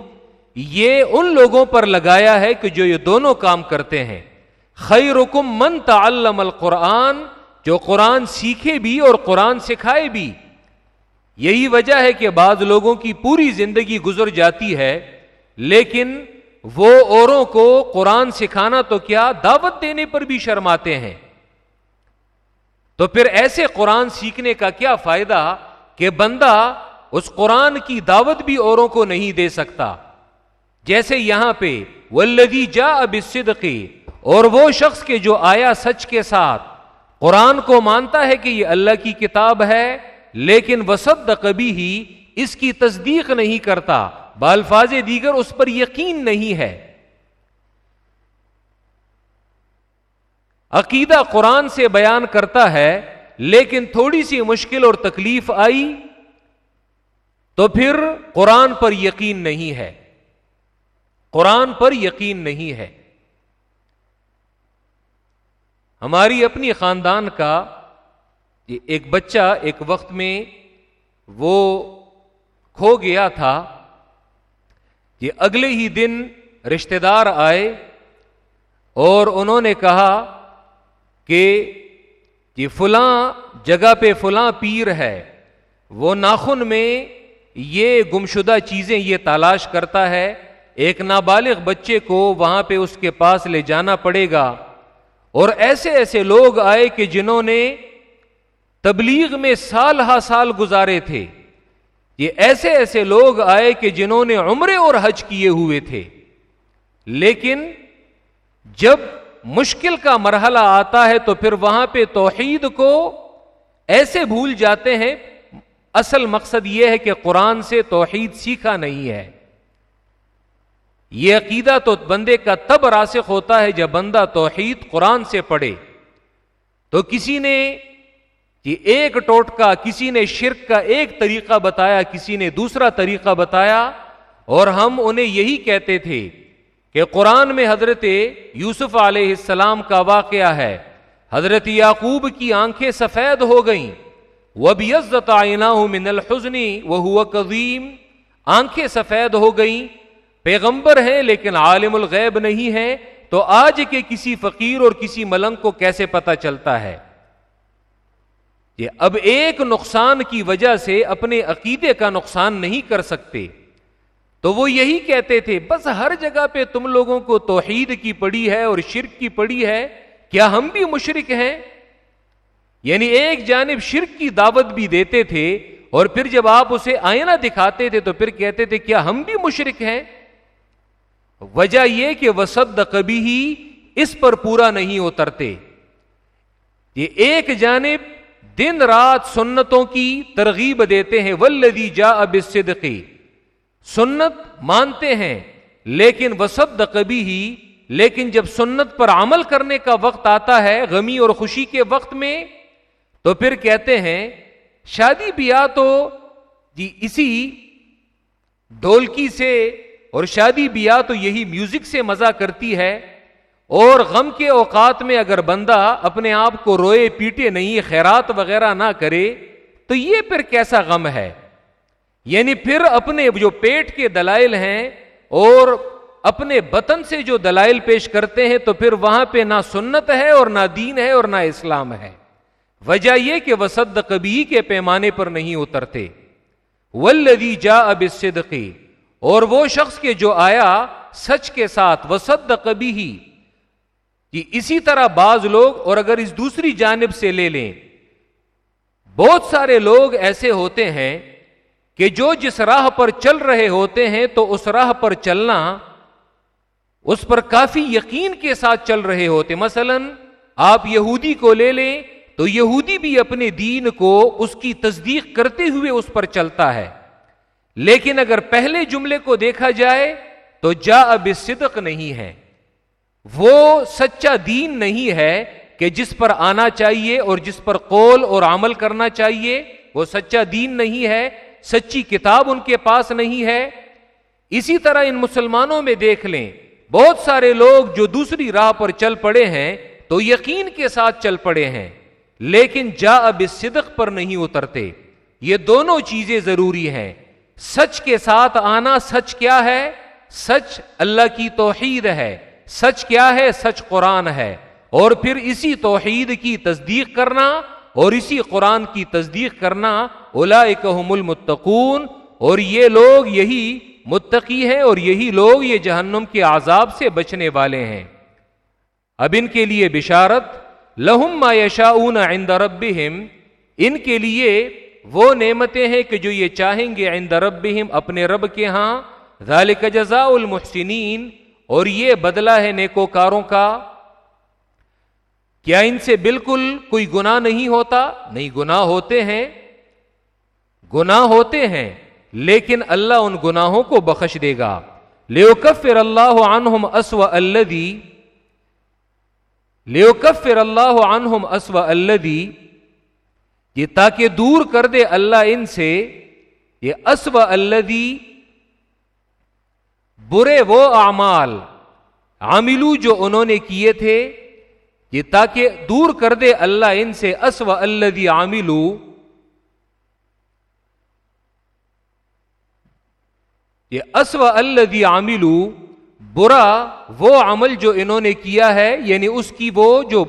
یہ ان لوگوں پر لگایا ہے کہ جو یہ دونوں کام کرتے ہیں۔ خیر حکم من تعلم القرآن جو قرآن سیکھے بھی اور قرآن سکھائے بھی، یہی وجہ ہے کہ بعض لوگوں کی پوری زندگی گزر جاتی ہے، لیکن وہ اوروں کو قرآن سکھانا تو کیا دعوت دینے پر بھی شرماتے ہیں۔ تو پھر ایسے قرآن سیکھنے کا کیا فائدہ کہ بندہ اس قرآن کی دعوت بھی اوروں کو نہیں دے سکتا۔ جیسے یہاں پہ ولدی جا اب اور وہ شخص کے جو آیا سچ کے ساتھ قرآن کو مانتا ہے کہ یہ اللہ کی کتاب ہے، لیکن وسط کبھی ہی اس کی تصدیق نہیں کرتا۔ بالفاظ دیگر اس پر یقین نہیں ہے۔ عقیدہ قرآن سے بیان کرتا ہے، لیکن تھوڑی سی مشکل اور تکلیف آئی تو پھر قرآن پر یقین نہیں ہے۔ قرآن پر یقین نہیں ہے۔ ہماری اپنی خاندان کا ایک بچہ ایک وقت میں وہ کھو گیا تھا کہ اگلے ہی دن رشتے دار آئے اور انہوں نے کہا کہ یہ فلاں جگہ پہ فلاں پیر ہے، وہ ناخن میں یہ گمشدہ چیزیں یہ تلاش کرتا ہے، ایک نابالغ بچے کو وہاں پہ اس کے پاس لے جانا پڑے گا۔ اور ایسے ایسے لوگ آئے کہ جنہوں نے تبلیغ میں سال ہا سال گزارے تھے۔ یہ ایسے ایسے لوگ آئے کہ جنہوں نے عمرے اور حج کیے ہوئے تھے۔ لیکن جب مشکل کا مرحلہ آتا ہے تو پھر وہاں پہ توحید کو ایسے بھول جاتے ہیں۔ اصل مقصد یہ ہے کہ قرآن سے توحید سیکھا نہیں ہے۔ یہ عقیدہ تو بندے کا تب راسخ ہوتا ہے جب بندہ توحید قرآن سے پڑھے۔ تو کسی نے کہ ایک ٹوٹ کا کسی نے شرک کا ایک طریقہ بتایا، کسی نے دوسرا طریقہ بتایا، اور ہم انہیں یہی کہتے تھے کہ قرآن میں حضرت یوسف علیہ السلام کا واقعہ ہے۔ حضرت یعقوب کی آنکھیں سفید ہو گئیں۔ وہ بھی عزت آئینہ من الحزنی وہ ہوا قدیم آنکھیں سفید ہو گئیں۔ پیغمبر ہیں لیکن عالم الغیب نہیں ہے تو آج کے کسی فقیر اور کسی ملنگ کو کیسے پتا چلتا ہے؟ یہ اب ایک نقصان کی وجہ سے اپنے عقیدے کا نقصان نہیں کر سکتے۔ تو وہ یہی کہتے تھے، بس ہر جگہ پہ تم لوگوں کو توحید کی پڑی ہے اور شرک کی پڑی ہے، کیا ہم بھی مشرک ہیں؟ یعنی ایک جانب شرک کی دعوت بھی دیتے تھے اور پھر جب آپ اسے آئینہ دکھاتے تھے تو پھر کہتے تھے، کیا ہم بھی مشرک ہیں؟ وجہ یہ کہ وسد کبھی ہی اس پر پورا نہیں اترتے۔ یہ ایک جانب دن رات سنتوں کی ترغیب دیتے ہیں ولدی جا اب صدقی سنت مانتے ہیں، لیکن وسد کبھی ہی لیکن جب سنت پر عمل کرنے کا وقت آتا ہے، غمی اور خوشی کے وقت میں، تو پھر کہتے ہیں، شادی بیاہ تو جی اسی ڈولکی سے اور شادی بیاہ تو یہی میوزک سے مزہ کرتی ہے۔ اور غم کے اوقات میں اگر بندہ اپنے آپ کو روئے پیٹے نہیں، خیرات وغیرہ نہ کرے، تو یہ پھر کیسا غم ہے؟ یعنی پھر اپنے جو پیٹ کے دلائل ہیں اور اپنے بطن سے جو دلائل پیش کرتے ہیں، تو پھر وہاں پہ نہ سنت ہے اور نہ دین ہے اور نہ اسلام ہے۔ وجہ یہ کہ وسد کبھی کے پیمانے پر نہیں اترتے۔ ولدی جا اب صدقی اور وہ شخص کے جو آیا سچ کے ساتھ وسد کبھی ہی کہ اسی طرح بعض لوگ، اور اگر اس دوسری جانب سے لے لیں، بہت سارے لوگ ایسے ہوتے ہیں کہ جو جس راہ پر چل رہے ہوتے ہیں تو اس راہ پر چلنا، اس پر کافی یقین کے ساتھ چل رہے ہوتے۔ مثلا آپ یہودی کو لے لیں تو یہودی بھی اپنے دین کو اس کی تصدیق کرتے ہوئے اس پر چلتا ہے۔ لیکن اگر پہلے جملے کو دیکھا جائے تو جا اب صدق نہیں ہے۔ وہ سچا دین نہیں ہے کہ جس پر آنا چاہیے اور جس پر قول اور عمل کرنا چاہیے۔ وہ سچا دین نہیں ہے، سچی کتاب ان کے پاس نہیں ہے۔ اسی طرح ان مسلمانوں میں دیکھ لیں، بہت سارے لوگ جو دوسری راہ پر چل پڑے ہیں تو یقین کے ساتھ چل پڑے ہیں، لیکن جا اب صدق پر نہیں اترتے۔ یہ دونوں چیزیں ضروری ہیں۔ سچ کے ساتھ آنا سچ کیا ہے؟ سچ اللہ کی توحید ہے۔ سچ کیا ہے؟ سچ قرآن ہے۔ اور پھر اسی توحید کی تصدیق کرنا اور اسی قرآن کی تصدیق کرنا اولا المتقون۔ اور یہ لوگ یہی متقی ہیں اور یہی لوگ یہ جہنم کے عذاب سے بچنے والے ہیں۔ اب ان کے لیے بشارت، لہم ما یشاؤون عند ربہم۔ ان کے لیے وہ نعمتیں ہیں کہ جو یہ چاہیں گے عند ربہم اپنے رب کے ہاں ذالک جزاء المحسنین، اور یہ بدلہ ہے نیکوکاروں کا۔ کیا ان سے بالکل کوئی گناہ نہیں ہوتا؟ نہیں، گناہ ہوتے ہیں۔ گناہ ہوتے ہیں، لیکن اللہ ان گناہوں کو بخش دے گا۔ لیوکفر اللہ عنہم اسوأ الذی لیوکفر اللہ عنہم اسو الدی یہ تاکہ دور کر دے اللہ ان سے یہ اسو الدی برے وہ اعمال عاملو جو انہوں نے کیے تھے یہ تاکہ دور کر دے اللہ ان سے اسو الدی عاملو یہ اسو الدی عاملو برا وہ عمل جو انہوں نے کیا ہے یعنی اس کی وہ جو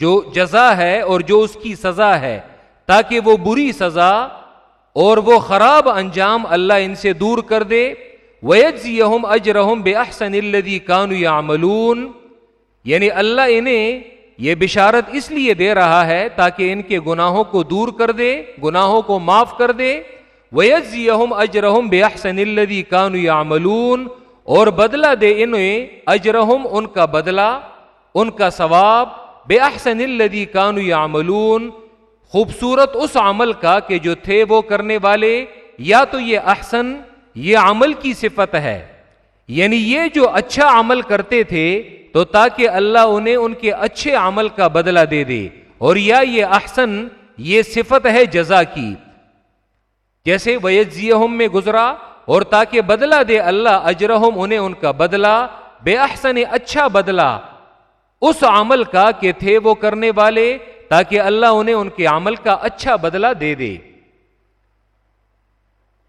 جو جزا ہے اور جو اس کی سزا ہے تاکہ وہ بری سزا اور وہ خراب انجام اللہ ان سے دور کر دے۔ ویجزیہم اجرہم بے احسن الذی کانو یعملون یعنی اللہ انہیں یہ بشارت اس لیے دے رہا ہے تاکہ ان کے گناہوں کو دور کر دے، گناہوں کو معاف کر دے۔ ویجزیہم اجرہم بے احسن الذی کانو یعملون اور بدلہ دے انہیں اجرہم ان کا بدلہ، ان کا ثواب۔ بے احسن الذی کانو یعملون خوبصورت اس عمل کا کہ جو تھے وہ کرنے والے، یا تو یہ احسن، یہ عمل کی صفت ہے۔ یعنی یہ جو اچھا عمل کرتے تھے، تو تاکہ اللہ انہیں ان کے اچھے عمل کا بدلہ دے دے۔ اور یا یہ احسن، یہ صفت ہے جزا کی۔ جیسے ویزیہم میں گزرا، اور تاکہ بدلہ دے اللہ اجرہم انہیں ان کا بدلہ، بے احسن اچھا بدلہ۔ اس عمل کا کہ تھے وہ کرنے والے تاکہ اللہ انہیں ان کے عمل کا اچھا بدلہ دے دے۔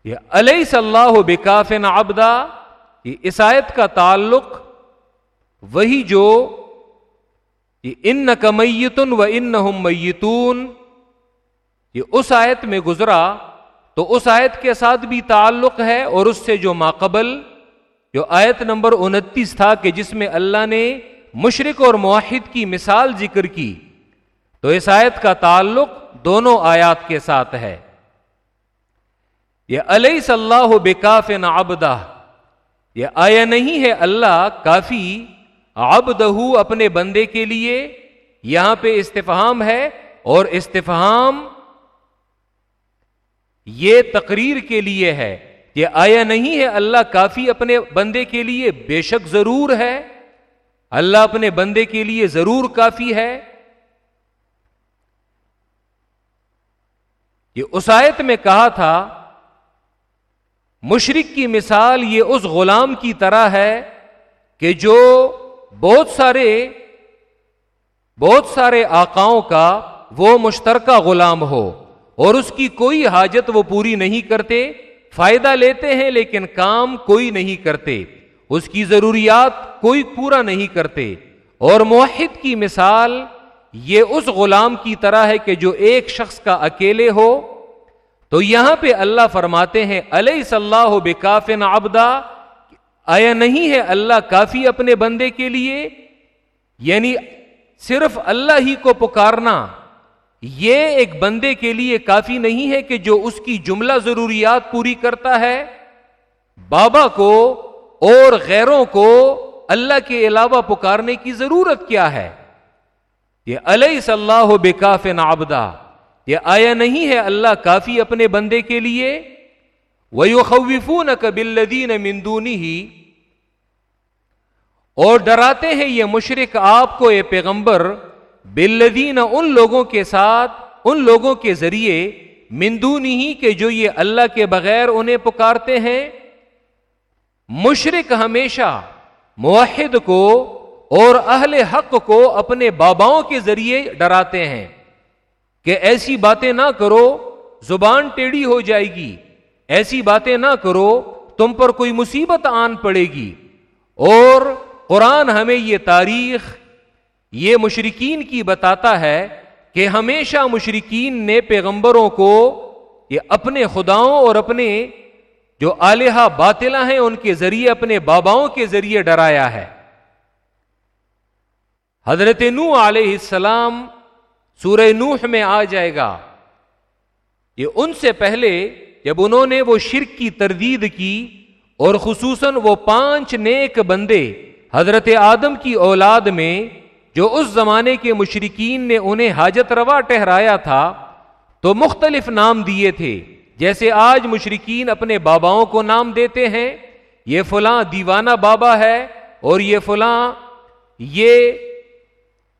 یہ علیہ صلاح بکافن آبدا یہ عیسائیت کا تعلق، وہی جو ان کمیتن و ان میتون۔ یہ اس آیت میں گزرا تو اس آیت کے ساتھ بھی تعلق ہے اور اس سے جو ماقبل، جو آیت نمبر انتیس تھا کہ جس میں اللہ نے مشرق اور معاہد کی مثال ذکر کی۔ تو اس آیت کا تعلق دونوں آیات کے ساتھ ہے۔ یہ علیہ صلی اللہ بکاف نابدہ یہ آیا نہیں ہے اللہ کافی آبدہ اپنے بندے کے لیے، یہاں پہ استفہام ہے اور استفہام یہ تقریر کے لیے ہے۔ یہ آیا نہیں ہے اللہ کافی اپنے بندے کے لیے، بے شک ضرور ہے۔ اللہ اپنے بندے کے لیے ضرور کافی ہے۔ یہ اس آیت میں کہا تھا، مشرق کی مثال یہ اس غلام کی طرح ہے کہ جو بہت سارے بہت سارے آقاؤں کا وہ مشترکہ غلام ہو اور اس کی کوئی حاجت وہ پوری نہیں کرتے، فائدہ لیتے ہیں لیکن کام کوئی نہیں کرتے، اس کی ضروریات کوئی پورا نہیں کرتے۔ اور موحد کی مثال یہ اس غلام کی طرح ہے کہ جو ایک شخص کا اکیلے ہو، تو یہاں پہ اللہ فرماتے ہیں علیہ صلاح بکاف آبدا آیا نہیں ہے اللہ کافی اپنے بندے کے لیے؟ یعنی صرف اللہ ہی کو پکارنا، یہ ایک بندے کے لیے کافی نہیں ہے کہ جو اس کی جملہ ضروریات پوری کرتا ہے؟ بابا کو اور غیروں کو اللہ کے علاوہ پکارنے کی ضرورت کیا ہے؟ یہ علیہ صلاح بکاف نابدا یہ آیا نہیں ہے اللہ کافی اپنے بندے کے لیے؟ وہ خوفون نہ کبلدین مندونی ہی اور ڈراتے ہیں یہ مشرق آپ کو یہ پیغمبر بلدین ان لوگوں کے ساتھ، ان لوگوں کے ذریعے مندونی ہی کہ جو یہ اللہ کے بغیر انہیں پکارتے ہیں۔ مشرق ہمیشہ معاہد کو اور اہل حق کو اپنے باباؤں کے ذریعے ڈراتے ہیں کہ ایسی باتیں نہ کرو، زبان ٹیڑھی ہو جائے گی۔ ایسی باتیں نہ کرو، تم پر کوئی مصیبت آن پڑے گی۔ اور قرآن ہمیں یہ تاریخ، یہ مشرقین کی بتاتا ہے کہ ہمیشہ مشرقین نے پیغمبروں کو یہ اپنے خداؤں اور اپنے جو آلیہ باطلا ہیں، ان کے ذریعے، اپنے باباؤں کے ذریعے ڈرایا ہے۔ حضرت نو علیہ السلام سورہ نوح میں آ جائے گا۔ یہ ان سے پہلے جب انہوں نے وہ شرک کی تردید کی اور خصوصاً وہ پانچ نیک بندے حضرت آدم کی اولاد میں جو اس زمانے کے مشرقین نے انہیں حاجت روا ٹہرایا تھا، تو مختلف نام دیے تھے۔ جیسے آج مشرقین اپنے باباؤں کو نام دیتے ہیں، یہ فلاں دیوانہ بابا ہے اور یہ فلاں، یہ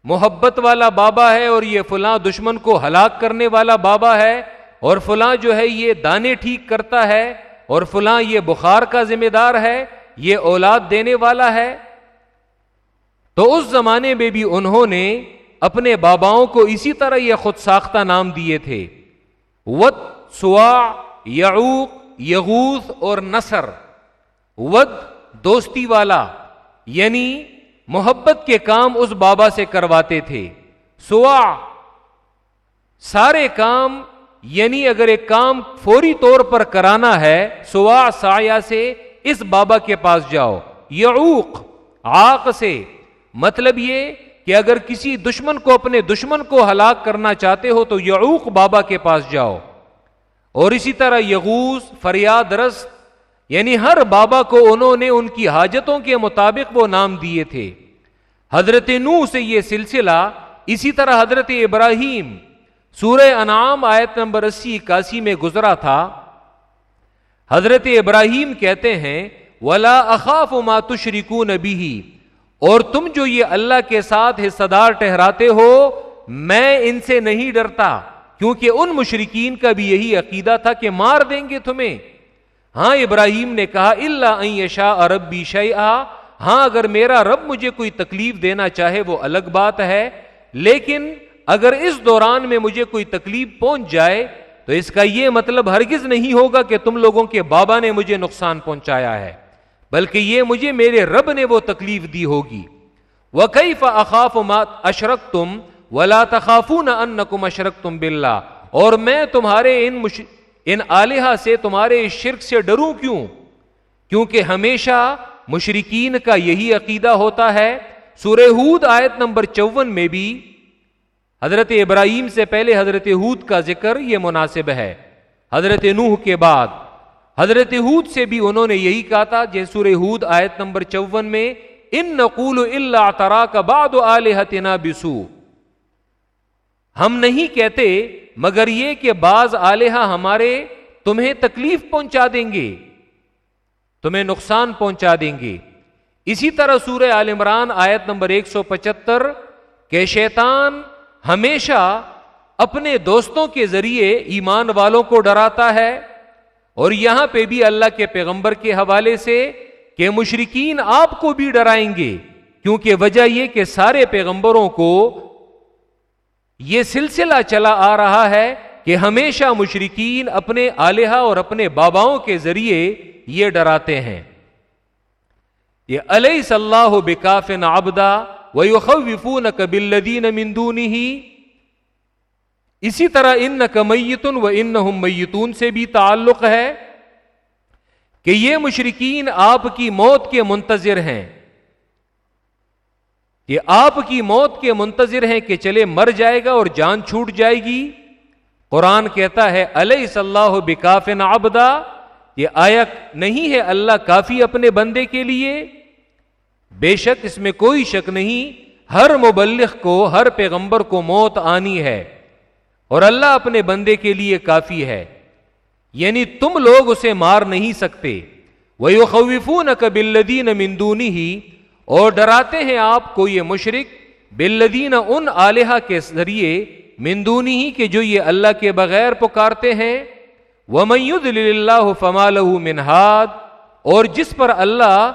محبت والا بابا ہے اور یہ فلاں دشمن کو ہلاک کرنے والا بابا ہے اور فلاں جو ہے یہ دانے ٹھیک کرتا ہے اور فلاں یہ بخار کا ذمہ دار ہے، یہ اولاد دینے والا ہے۔ تو اس زمانے میں بھی انہوں نے اپنے باباؤں کو اسی طرح یہ خود ساختہ نام دیے تھے۔ ود سوا یعوق، یغوث اور نصر۔ ود، دوستی والا یعنی محبت کے کام اس بابا سے کرواتے تھے۔ سوا، سارے کام یعنی اگر ایک کام فوری طور پر کرانا ہے، سوا سایہ سے اس بابا کے پاس جاؤ۔ یعوق آق سے۔ مطلب یہ کہ اگر کسی دشمن کو اپنے دشمن کو ہلاک کرنا چاہتے ہو تو یعوق بابا کے پاس جاؤ۔ اور اسی طرح یغوس فریاد رس یعنی ہر بابا کو انہوں نے ان کی حاجتوں کے مطابق وہ نام دیے تھے۔ حضرت نو سے یہ سلسلہ اسی طرح حضرت ابراہیم سورہ انعام آیت نمبر اسی اکاسی میں گزرا تھا۔ حضرت ابراہیم کہتے ہیں، ولا اخاف ما تشرکون به اور تم جو یہ اللہ کے ساتھ حصہ دار ٹہراتے ہو، میں ان سے نہیں ڈرتا، کیونکہ ان مشرقین کا بھی یہی عقیدہ تھا کہ مار دیں گے تمہیں۔ ہاں ابراہیم نے کہا اللہ شاہ عرب بھی ہاں اگر میرا رب مجھے کوئی تکلیف دینا چاہے، وہ الگ بات ہے، لیکن اگر اس دوران میں مجھے کوئی تکلیف پہنچ جائے، تو اس کا یہ مطلب ہرگز نہیں ہوگا کہ تم لوگوں کے بابا نے مجھے نقصان پہنچایا ہے، بلکہ یہ مجھے میرے رب نے وہ تکلیف دی ہوگی۔ وہ کئی فاف اشرک تم ولا تخاف نہ ان کم اشرک تم بلّہ اور میں تمہارے ان مش... ان آلیہ سے تمہارے شرک سے ڈروں کیوں؟ کیونکہ ہمیشہ مشرقین کا یہی عقیدہ ہوتا ہے۔ سورہ ہود آیت نمبر چون میں بھی حضرت ابراہیم سے پہلے حضرت ہود کا ذکر یہ مناسب ہے۔ حضرت نوح کے بعد حضرت ہود سے بھی انہوں نے یہی کہا تھا جیسے سورہ ہود آیت نمبر چون میں ان نقول اللہ ترا کا باد آلحتنا بسو ہم نہیں کہتے مگر یہ کہ بعض آلیہ ہمارے تمہیں تکلیف پہنچا دیں گے، تمہیں نقصان پہنچا دیں گے۔ اسی طرح سورہ عال عمران آیت نمبر ایک سو پچہتر، کہ شیطان ہمیشہ اپنے دوستوں کے ذریعے ایمان والوں کو ڈراتا ہے، اور یہاں پہ بھی اللہ کے پیغمبر کے حوالے سے کہ مشرقین آپ کو بھی ڈرائیں گے، کیونکہ وجہ یہ کہ سارے پیغمبروں کو یہ سلسلہ چلا آ رہا ہے کہ ہمیشہ مشرقین اپنے آلیہ اور اپنے باباؤں کے ذریعے یہ ڈراتے ہیں۔ یہ علیہ صلاح بکاف نابدا وفون کبلدین مندونی ہی اسی طرح ان کمیتن و ان میتون سے بھی تعلق ہے کہ یہ مشرقین آپ کی موت کے منتظر ہیں۔ یہ آپ کی موت کے منتظر ہیں کہ چلے مر جائے گا اور جان چھوٹ جائے گی۔ قرآن کہتا ہے علیہ صلاح بکاف نابدا یہ آیت نہیں ہے اللہ کافی اپنے بندے کے لیے۔ بے شک اس میں کوئی شک نہیں، ہر مبلغ کو، ہر پیغمبر کو موت آنی ہے اور اللہ اپنے بندے کے لیے کافی ہے۔ یعنی تم لوگ اسے مار نہیں سکتے۔ وہ خوفون نہ کبلدین مندونی ہی اور ڈراتے ہیں آپ کو یہ مشرق بلدین ان آلیہ کے ذریعے مندونی ہی کہ جو یہ اللہ کے بغیر پکارتے ہیں وہ میود اللہ فمال منہاد اور جس پر اللہ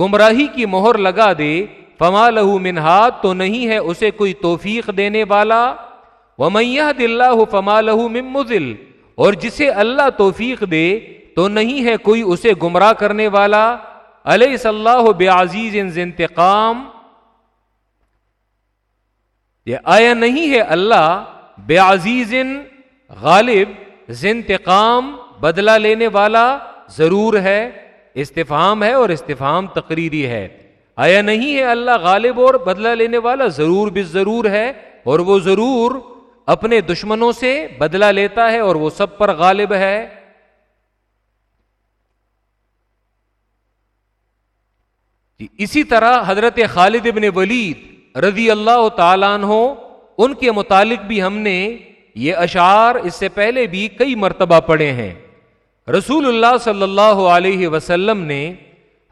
گمراہی کی مہر لگا دے، فما لہو منہاد تو نہیں ہے اسے کوئی توفیق دینے والا۔ وہ میہ دلہ فما لہو ممزل اور جسے اللہ توفیق دے تو نہیں ہے کوئی اسے گمراہ کرنے والا۔ علیہ صلاح بے عزیز انتقام؟ یہ آیا نہیں ہے اللہ بے عزیز غالب انتقام، بدلہ لینے والا ضرور ہے استفام ہے اور استفام تقریری ہے۔ آیا نہیں ہے اللہ غالب اور بدلہ لینے والا ضرور بھی ضرور ہے اور وہ ضرور اپنے دشمنوں سے بدلہ لیتا ہے اور وہ سب پر غالب ہے۔ اسی طرح حضرت خالد ابن ولید رضی اللہ تعالیٰ عنہ، ان کے متعلق بھی ہم نے یہ اشعار اس سے پہلے بھی کئی مرتبہ پڑے ہیں۔ رسول اللہ صلی اللہ علیہ وسلم نے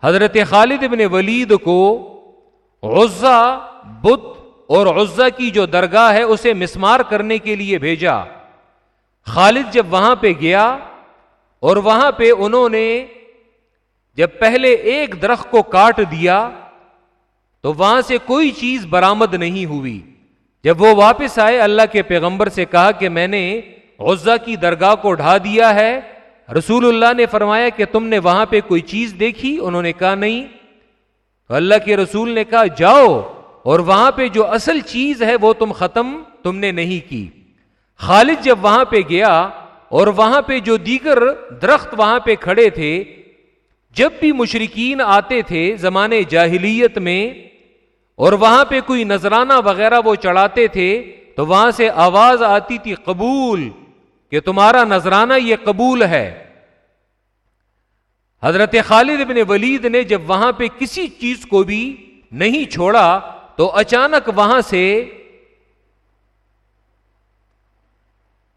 حضرت خالد ابن ولید کو غزہ بت اور غزہ کی جو درگاہ ہے اسے مسمار کرنے کے لیے بھیجا۔ خالد جب وہاں پہ گیا اور وہاں پہ انہوں نے جب پہلے ایک درخت کو کاٹ دیا تو وہاں سے کوئی چیز برامد نہیں ہوئی۔ جب وہ واپس آئے، اللہ کے پیغمبر سے کہا کہ میں نے غزہ کی درگاہ کو ڈھا دیا ہے۔ رسول اللہ نے فرمایا کہ تم نے وہاں پہ کوئی چیز دیکھی؟ انہوں نے کہا، نہیں۔ تو اللہ کے رسول نے کہا، جاؤ اور وہاں پہ جو اصل چیز ہے وہ تم ختم تم نے نہیں کی۔ خالد جب وہاں پہ گیا اور وہاں پہ جو دیگر درخت وہاں پہ کھڑے تھے جب بھی مشرقین آتے تھے زمانے جاہلیت میں اور وہاں پہ کوئی نذرانہ وغیرہ وہ چڑھاتے تھے، تو وہاں سے آواز آتی تھی قبول کہ تمہارا نذرانہ یہ قبول ہے۔ حضرت خالد ابن ولید نے جب وہاں پہ کسی چیز کو بھی نہیں چھوڑا، تو اچانک وہاں سے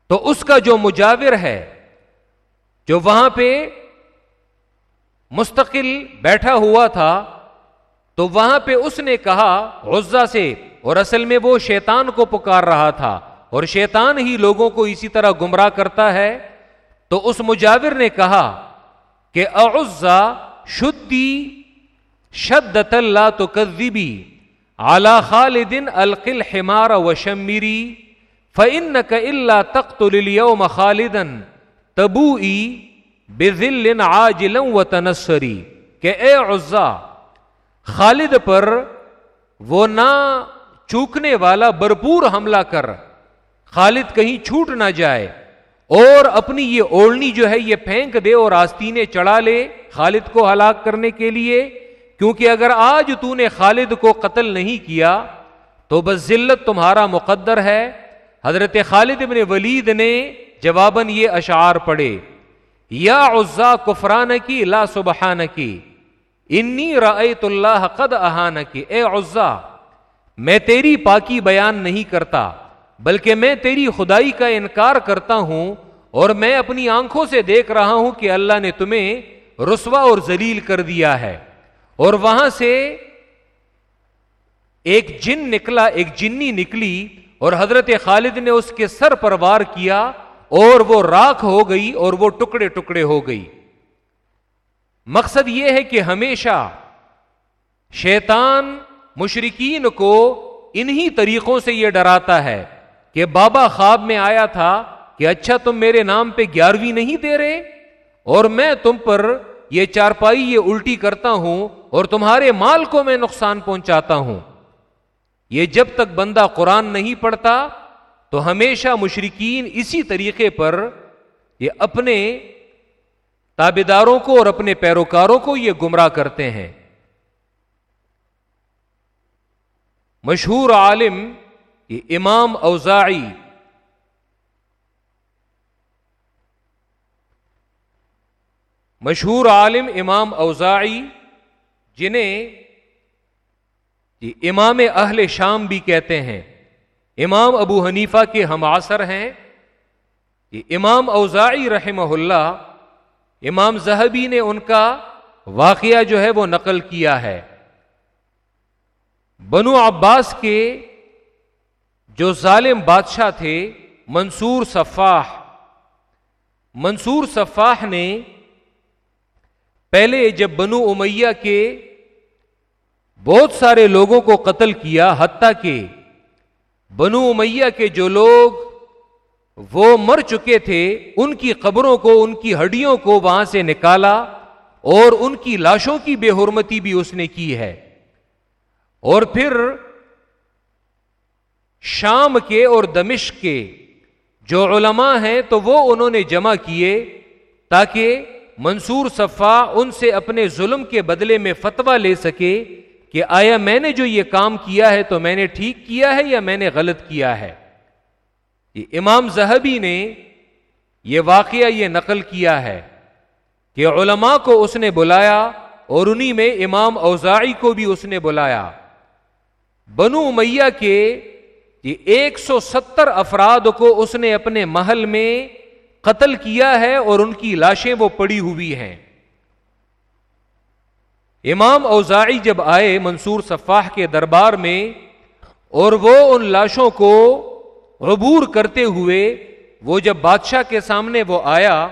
تو اس کا جو مجاور ہے، جو وہاں پہ مستقل بیٹھا ہوا تھا، تو وہاں پہ اس نے کہا غزہ سے، اور اصل میں وہ شیطان کو پکار رہا تھا، اور شیطان ہی لوگوں کو اسی طرح گمراہ کرتا ہے۔ تو اس مجاور نے کہا کہ اعزا شدی شدت اللہ تو کذبی اعلی خالدن القل حمار و شمیری فن کا اللہ تخت خالدن تبو بزل عاجلم و تنسری کہ اے عزا، خالد پر وہ نہ چوکنے والا بھرپور حملہ کر، خالد کہیں چھوٹ نہ جائے، اور اپنی یہ اوڑنی جو ہے یہ پھینک دے اور آستینے چڑھا لے خالد کو ہلاک کرنے کے لیے، کیونکہ اگر آج تو نے خالد کو قتل نہیں کیا، تو بس ذلت تمہارا مقدر ہے۔ حضرت خالد ابن ولید نے جواباً یہ اشعار پڑھے۔ یا عزا کفران کی لا سبحان کی انی رأیت اللہ قد احان کی اے عزا، میں تیری پاکی بیان نہیں کرتا، بلکہ میں تیری خدائی کا انکار کرتا ہوں اور میں اپنی آنکھوں سے دیکھ رہا ہوں کہ اللہ نے تمہیں رسوا اور ذلیل کر دیا ہے۔ اور وہاں سے ایک جن نکلا، ایک جنی نکلی اور حضرت خالد نے اس کے سر پر وار کیا۔ اور وہ راکھ ہو گئی اور وہ ٹکڑے ٹکڑے ہو گئی۔ مقصد یہ ہے کہ ہمیشہ شیطان مشرقین کو انہی طریقوں سے یہ ڈراتا ہے کہ بابا خواب میں آیا تھا کہ اچھا تم میرے نام پہ گیارہویں نہیں دے رہے اور میں تم پر یہ چارپائی یہ الٹی کرتا ہوں اور تمہارے مال کو میں نقصان پہنچاتا ہوں۔ یہ جب تک بندہ قرآن نہیں پڑھتا تو ہمیشہ مشرقین اسی طریقے پر یہ اپنے تابے داروں کو اور اپنے پیروکاروں کو یہ گمراہ کرتے ہیں۔ مشہور عالم یہ امام اوزاعی مشہور عالم امام اوزاعی جنہیں یہ امام اہل شام بھی کہتے ہیں۔ امام ابو حنیفہ کے ہم آثر ہیں۔ امام اوزاعی رحمہ اللہ، امام زہبی نے ان کا واقعہ جو ہے وہ نقل کیا ہے۔ بنو عباس کے جو ظالم بادشاہ تھے، منصور صفاح۔ منصور صفاح نے پہلے جب بنو امیہ کے بہت سارے لوگوں کو قتل کیا، حتیٰ کہ بنو امیہ کے جو لوگ وہ مر چکے تھے، ان کی قبروں کو، ان کی ہڈیوں کو وہاں سے نکالا اور ان کی لاشوں کی بے حرمتی بھی اس نے کی ہے۔ اور پھر شام کے اور دمشق کے جو علماء ہیں تو وہ انہوں نے جمع کیے تاکہ منصور صفا ان سے اپنے ظلم کے بدلے میں فتوا لے سکے۔ کہ آیا میں نے جو یہ کام کیا ہے تو میں نے ٹھیک کیا ہے یا میں نے غلط کیا ہے؟ یہ امام زہبی نے یہ واقعہ یہ نقل کیا ہے کہ علماء کو اس نے بلایا اور انہی میں امام اوزاعی کو بھی اس نے بلایا۔ بنو میاں کے یہ ایک سو ستر افراد کو اس نے اپنے محل میں قتل کیا ہے اور ان کی لاشیں وہ پڑی ہوئی ہیں۔ امام اوزاعی جب آئے منصور صفاح کے دربار میں اور وہ ان لاشوں کو عبور کرتے ہوئے وہ جب بادشاہ کے سامنے وہ آیا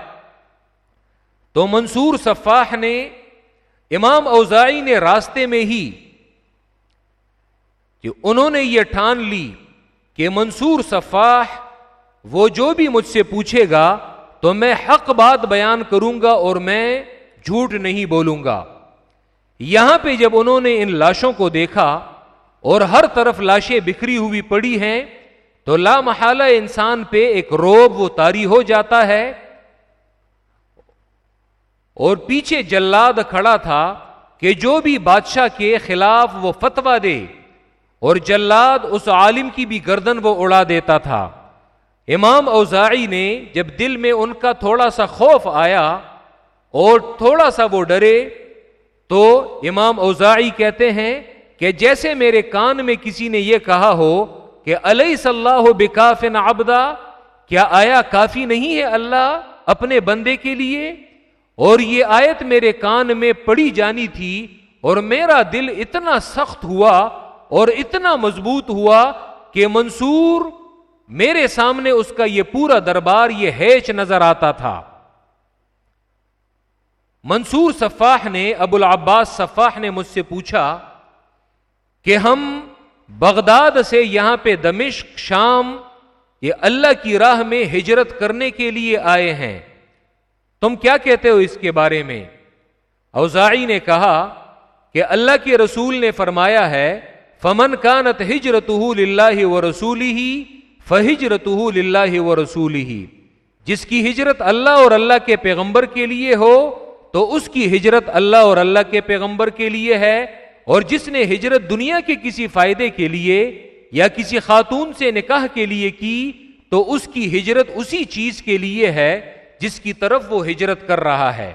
تو منصور صفاح نے امام اوزاعی نے راستے میں ہی کہ انہوں نے یہ ٹھان لی کہ منصور صفاح وہ جو بھی مجھ سے پوچھے گا تو میں حق بات بیان کروں گا اور میں جھوٹ نہیں بولوں گا۔ یہاں پہ جب انہوں نے ان لاشوں کو دیکھا اور ہر طرف لاشیں بکھری ہوئی پڑی ہیں، تو لا محالہ انسان پہ ایک روب وہ تاری ہو جاتا ہے۔ اور پیچھے جلاد کھڑا تھا کہ جو بھی بادشاہ کے خلاف وہ فتوا دے، اور جلاد اس عالم کی بھی گردن وہ اڑا دیتا تھا۔ امام اوزاعی نے جب دل میں ان کا تھوڑا سا خوف آیا اور تھوڑا سا وہ ڈرے تو امام اوزاعی کہتے ہیں کہ جیسے میرے کان میں کسی نے یہ کہا ہو کہ علیہ صلاح بکاف نبدا کیا آیا کافی نہیں ہے اللہ اپنے بندے کے لیے؟ اور یہ آیت میرے کان میں پڑی جانی تھی اور میرا دل اتنا سخت ہوا اور اتنا مضبوط ہوا کہ منصور، میرے سامنے اس کا یہ پورا دربار، یہ ہیچ نظر آتا تھا۔ منصور صفاح نے، ابو العباس صفاح نے مجھ سے پوچھا کہ ہم بغداد سے یہاں پہ دمشق، شام، یہ اللہ کی راہ میں ہجرت کرنے کے لیے آئے ہیں۔ تم کیا کہتے ہو اس کے بارے میں؟ اوزاعی نے کہا کہ اللہ کے رسول نے فرمایا ہے، فمن کانت ہجرت اللہ و رسولی ہی فہجرت اللہ و رسول ہی جس کی ہجرت اللہ اور اللہ کے پیغمبر کے لیے ہو تو اس کی ہجرت اللہ اور اللہ کے پیغمبر کے لیے ہے اور جس نے ہجرت دنیا کے کسی فائدے کے لیے یا کسی خاتون سے نکاح کے لیے کی، تو اس کی ہجرت اسی چیز کے لیے ہے جس کی طرف وہ ہجرت کر رہا ہے۔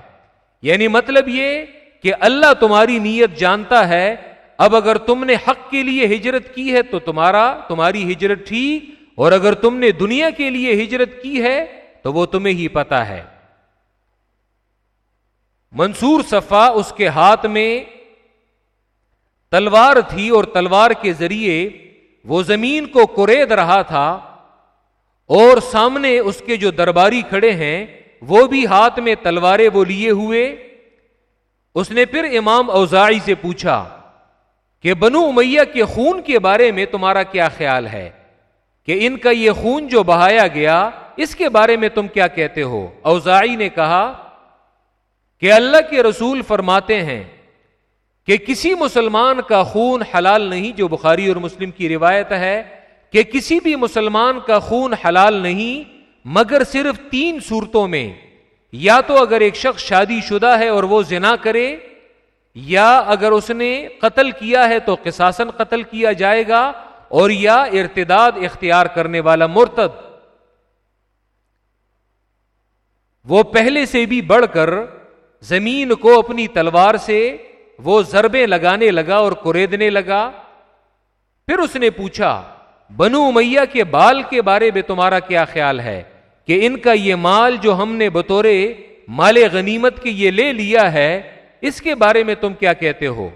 یعنی مطلب یہ کہ اللہ تمہاری نیت جانتا ہے، اب اگر تم نے حق کے لیے ہجرت کی ہے تو تمہارا، تمہاری ہجرت ٹھیک، اور اگر تم نے دنیا کے لیے ہجرت کی ہے تو وہ تمہیں ہی پتا ہے۔ منصور صفا اس کے ہاتھ میں تلوار تھی اور تلوار کے ذریعے وہ زمین کو کرید رہا تھا اور سامنے اس کے جو درباری کھڑے ہیں وہ بھی ہاتھ میں تلواریں وہ لیے ہوئے۔ اس نے پھر امام اوزائی سے پوچھا کہ بنو امیہ کے خون کے بارے میں تمہارا کیا خیال ہے؟ کہ ان کا یہ خون جو بہایا گیا، اس کے بارے میں تم کیا کہتے ہو؟ اوزائی نے کہا کہ اللہ کے رسول فرماتے ہیں کہ کسی مسلمان کا خون حلال نہیں، جو بخاری اور مسلم کی روایت ہے، کہ کسی بھی مسلمان کا خون حلال نہیں، مگر صرف تین صورتوں میں، یا تو اگر ایک شخص شادی شدہ ہے اور وہ زنا کرے، یا اگر اس نے قتل کیا ہے تو قصاصن قتل کیا جائے گا، اور یا ارتداد اختیار کرنے والا مرتد۔ وہ پہلے سے بھی بڑھ کر زمین کو اپنی تلوار سے وہ ضربیں لگانے لگا اور کوریدنے لگا۔ پھر اس نے پوچھا، بنو میاں کے بال کے بارے میں تمہارا کیا خیال ہے؟ کہ ان کا یہ مال جو ہم نے بطورے مال غنیمت کے یہ لے لیا ہے، اس کے بارے میں تم کیا کہتے ہو؟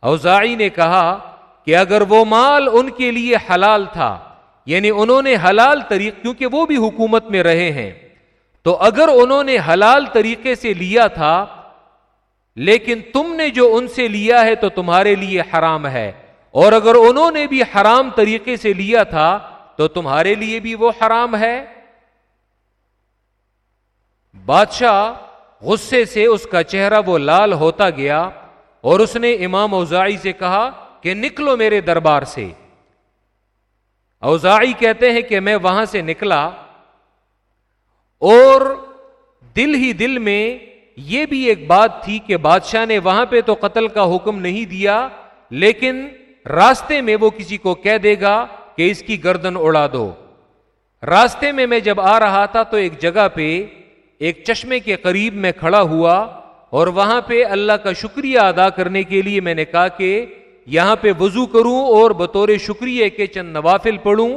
اوزائی نے کہا کہ اگر وہ مال ان کے لیے حلال تھا یعنی انہوں نے حلال طریق، کیونکہ وہ بھی حکومت میں رہے ہیں۔ تو اگر انہوں نے حلال طریقے سے لیا تھا، لیکن تم نے جو ان سے لیا ہے تو تمہارے لیے حرام ہے۔ اور اگر انہوں نے بھی حرام طریقے سے لیا تھا، تو تمہارے لیے بھی وہ حرام ہے۔ بادشاہ غصے سے اس کا چہرہ وہ لال ہوتا گیا اور اس نے امام اوزائی سے کہا کہ نکلو میرے دربار سے۔ اوزائی کہتے ہیں کہ میں وہاں سے نکلا۔ اور دل ہی دل میں یہ بھی ایک بات تھی کہ بادشاہ نے وہاں پہ تو قتل کا حکم نہیں دیا، لیکن راستے میں وہ کسی کو کہہ دے گا کہ اس کی گردن اڑا دو۔ راستے میں میں جب آ رہا تھا تو ایک جگہ پہ ایک چشمے کے قریب میں کھڑا ہوا اور وہاں پہ اللہ کا شکریہ ادا کرنے کے لیے میں نے کہا کہ یہاں پہ وضو کروں اور بطور شکریہ کے چند نوافل پڑھوں۔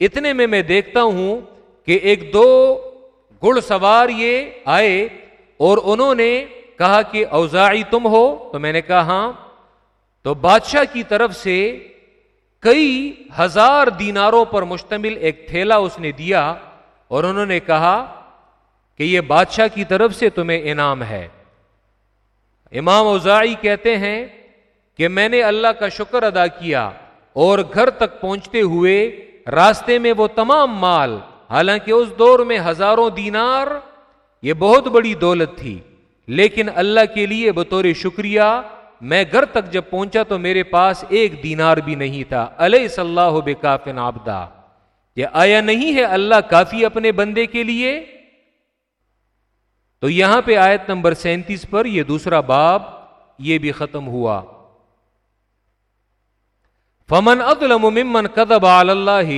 اتنے میں میں دیکھتا ہوں کہ ایک دو گڑ سوار یہ آئے اور انہوں نے کہا کہ اوزاعی تم ہو تو میں نے کہا ہاں۔ تو بادشاہ کی طرف سے کئی ہزار دیناروں پر مشتمل ایک تھیلا اس نے دیا اور انہوں نے کہا کہ یہ بادشاہ کی طرف سے تمہیں انعام ہے۔ امام اوزاعی کہتے ہیں کہ میں نے اللہ کا شکر ادا کیا اور گھر تک پہنچتے ہوئے راستے میں وہ تمام مال حالانکہ اس دور میں ہزاروں دینار یہ بہت بڑی دولت تھی، لیکن اللہ کے لیے بطور شکریہ، میں گھر تک جب پہنچا تو میرے پاس ایک دینار بھی نہیں تھا۔ علیہ صلاح بے کافن آبدا یہ آیا نہیں ہے اللہ کافی اپنے بندے کے لیے؟ تو یہاں پہ آیت نمبر سینتیس پر یہ دوسرا باب یہ بھی ختم ہوا۔ فمن ادلم ممن کدب اللہ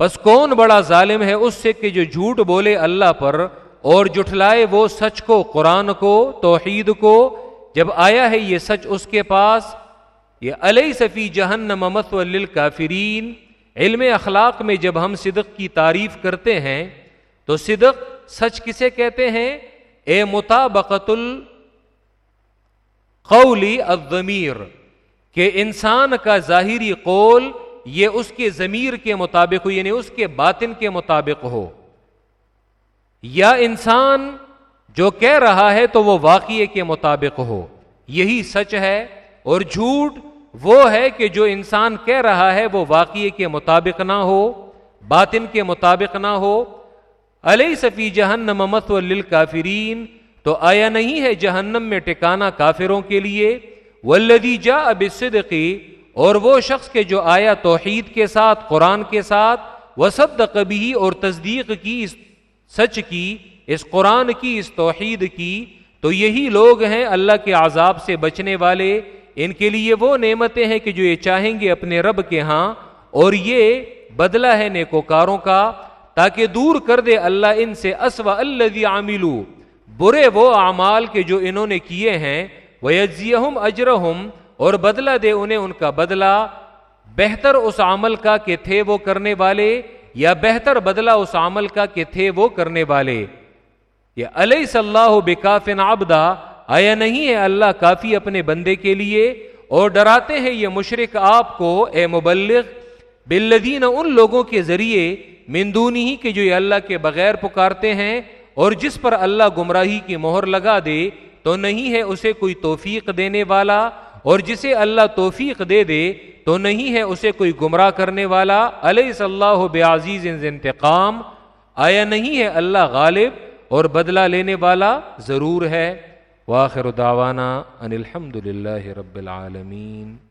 بس کون بڑا ظالم ہے اس سے کہ جو جھوٹ بولے اللہ پر اور جٹلائے وہ سچ کو، قرآن کو، توحید کو۔ جب آیا ہے یہ سچ اس کے پاس، یہ علیہ صفی جہن کافرین علم اخلاق میں جب ہم صدق کی تعریف کرتے ہیں، تو صدق سچ کسے کہتے ہیں؟ اے مطابقت القولی الضمیر، کہ انسان کا ظاہری قول یہ اس کے ضمیر کے مطابق ہو یعنی اس کے باطن کے مطابق ہو۔ یا انسان جو کہہ رہا ہے تو وہ واقعے کے مطابق ہو۔ یہی سچ ہے اور جھوٹ وہ ہے کہ جو انسان کہہ رہا ہے وہ واقعے کے مطابق نہ ہو، باطن کے مطابق نہ ہو۔ علیہ صفی جہنم ممت کافرین تو آیا نہیں ہے جہنم میں ٹکانا کافروں کے لیے؟ ولدی جا اب صدقی اور وہ شخص کے جو آیا توحید کے ساتھ، قرآن کے ساتھ وسط کبھی اور تصدیق کی اس سچ کی، اس قرآن کی، اس توحید کی، تو یہی لوگ ہیں اللہ کے عذاب سے بچنے والے۔ ان کے لیے وہ نعمتیں ہیں کہ جو یہ چاہیں گے اپنے رب کے ہاں۔ اور یہ بدلہ ہے نیکوکاروں کا، تاکہ دور کر دے اللہ ان سے اسوا اللہ عاملو برے وہ اعمال کے جو انہوں نے کیے ہیں۔ وہ اجرہم۔ اور بدلہ دے انہیں ان کا بدلہ بہتر اس عمل کا کہ تھے وہ کرنے والے یا بہتر بدلہ اس عمل کا کہ تھے وہ کرنے والے یا علیہ صلاح بکافن آبدا آیا نہیں ہے اللہ کافی اپنے بندے کے لیے؟ اور ڈراتے ہیں یہ مشرق آپ کو، اے مبلغ بلدین ان لوگوں کے ذریعے مندونی ہی کہ جو یہ اللہ کے بغیر پکارتے ہیں اور جس پر اللہ گمراہی کی مہر لگا دے، تو نہیں ہے اسے کوئی توفیق دینے والا اور جسے اللہ توفیق دے دے تو نہیں ہے اسے کوئی گمراہ کرنے والا۔ علیہ صلاح بے عزیز انتقام۔ آیا نہیں ہے اللہ غالب اور بدلہ لینے والا؟ ضرور ہے۔ واخر دعوانا ان الحمد للہ رب العالمین۔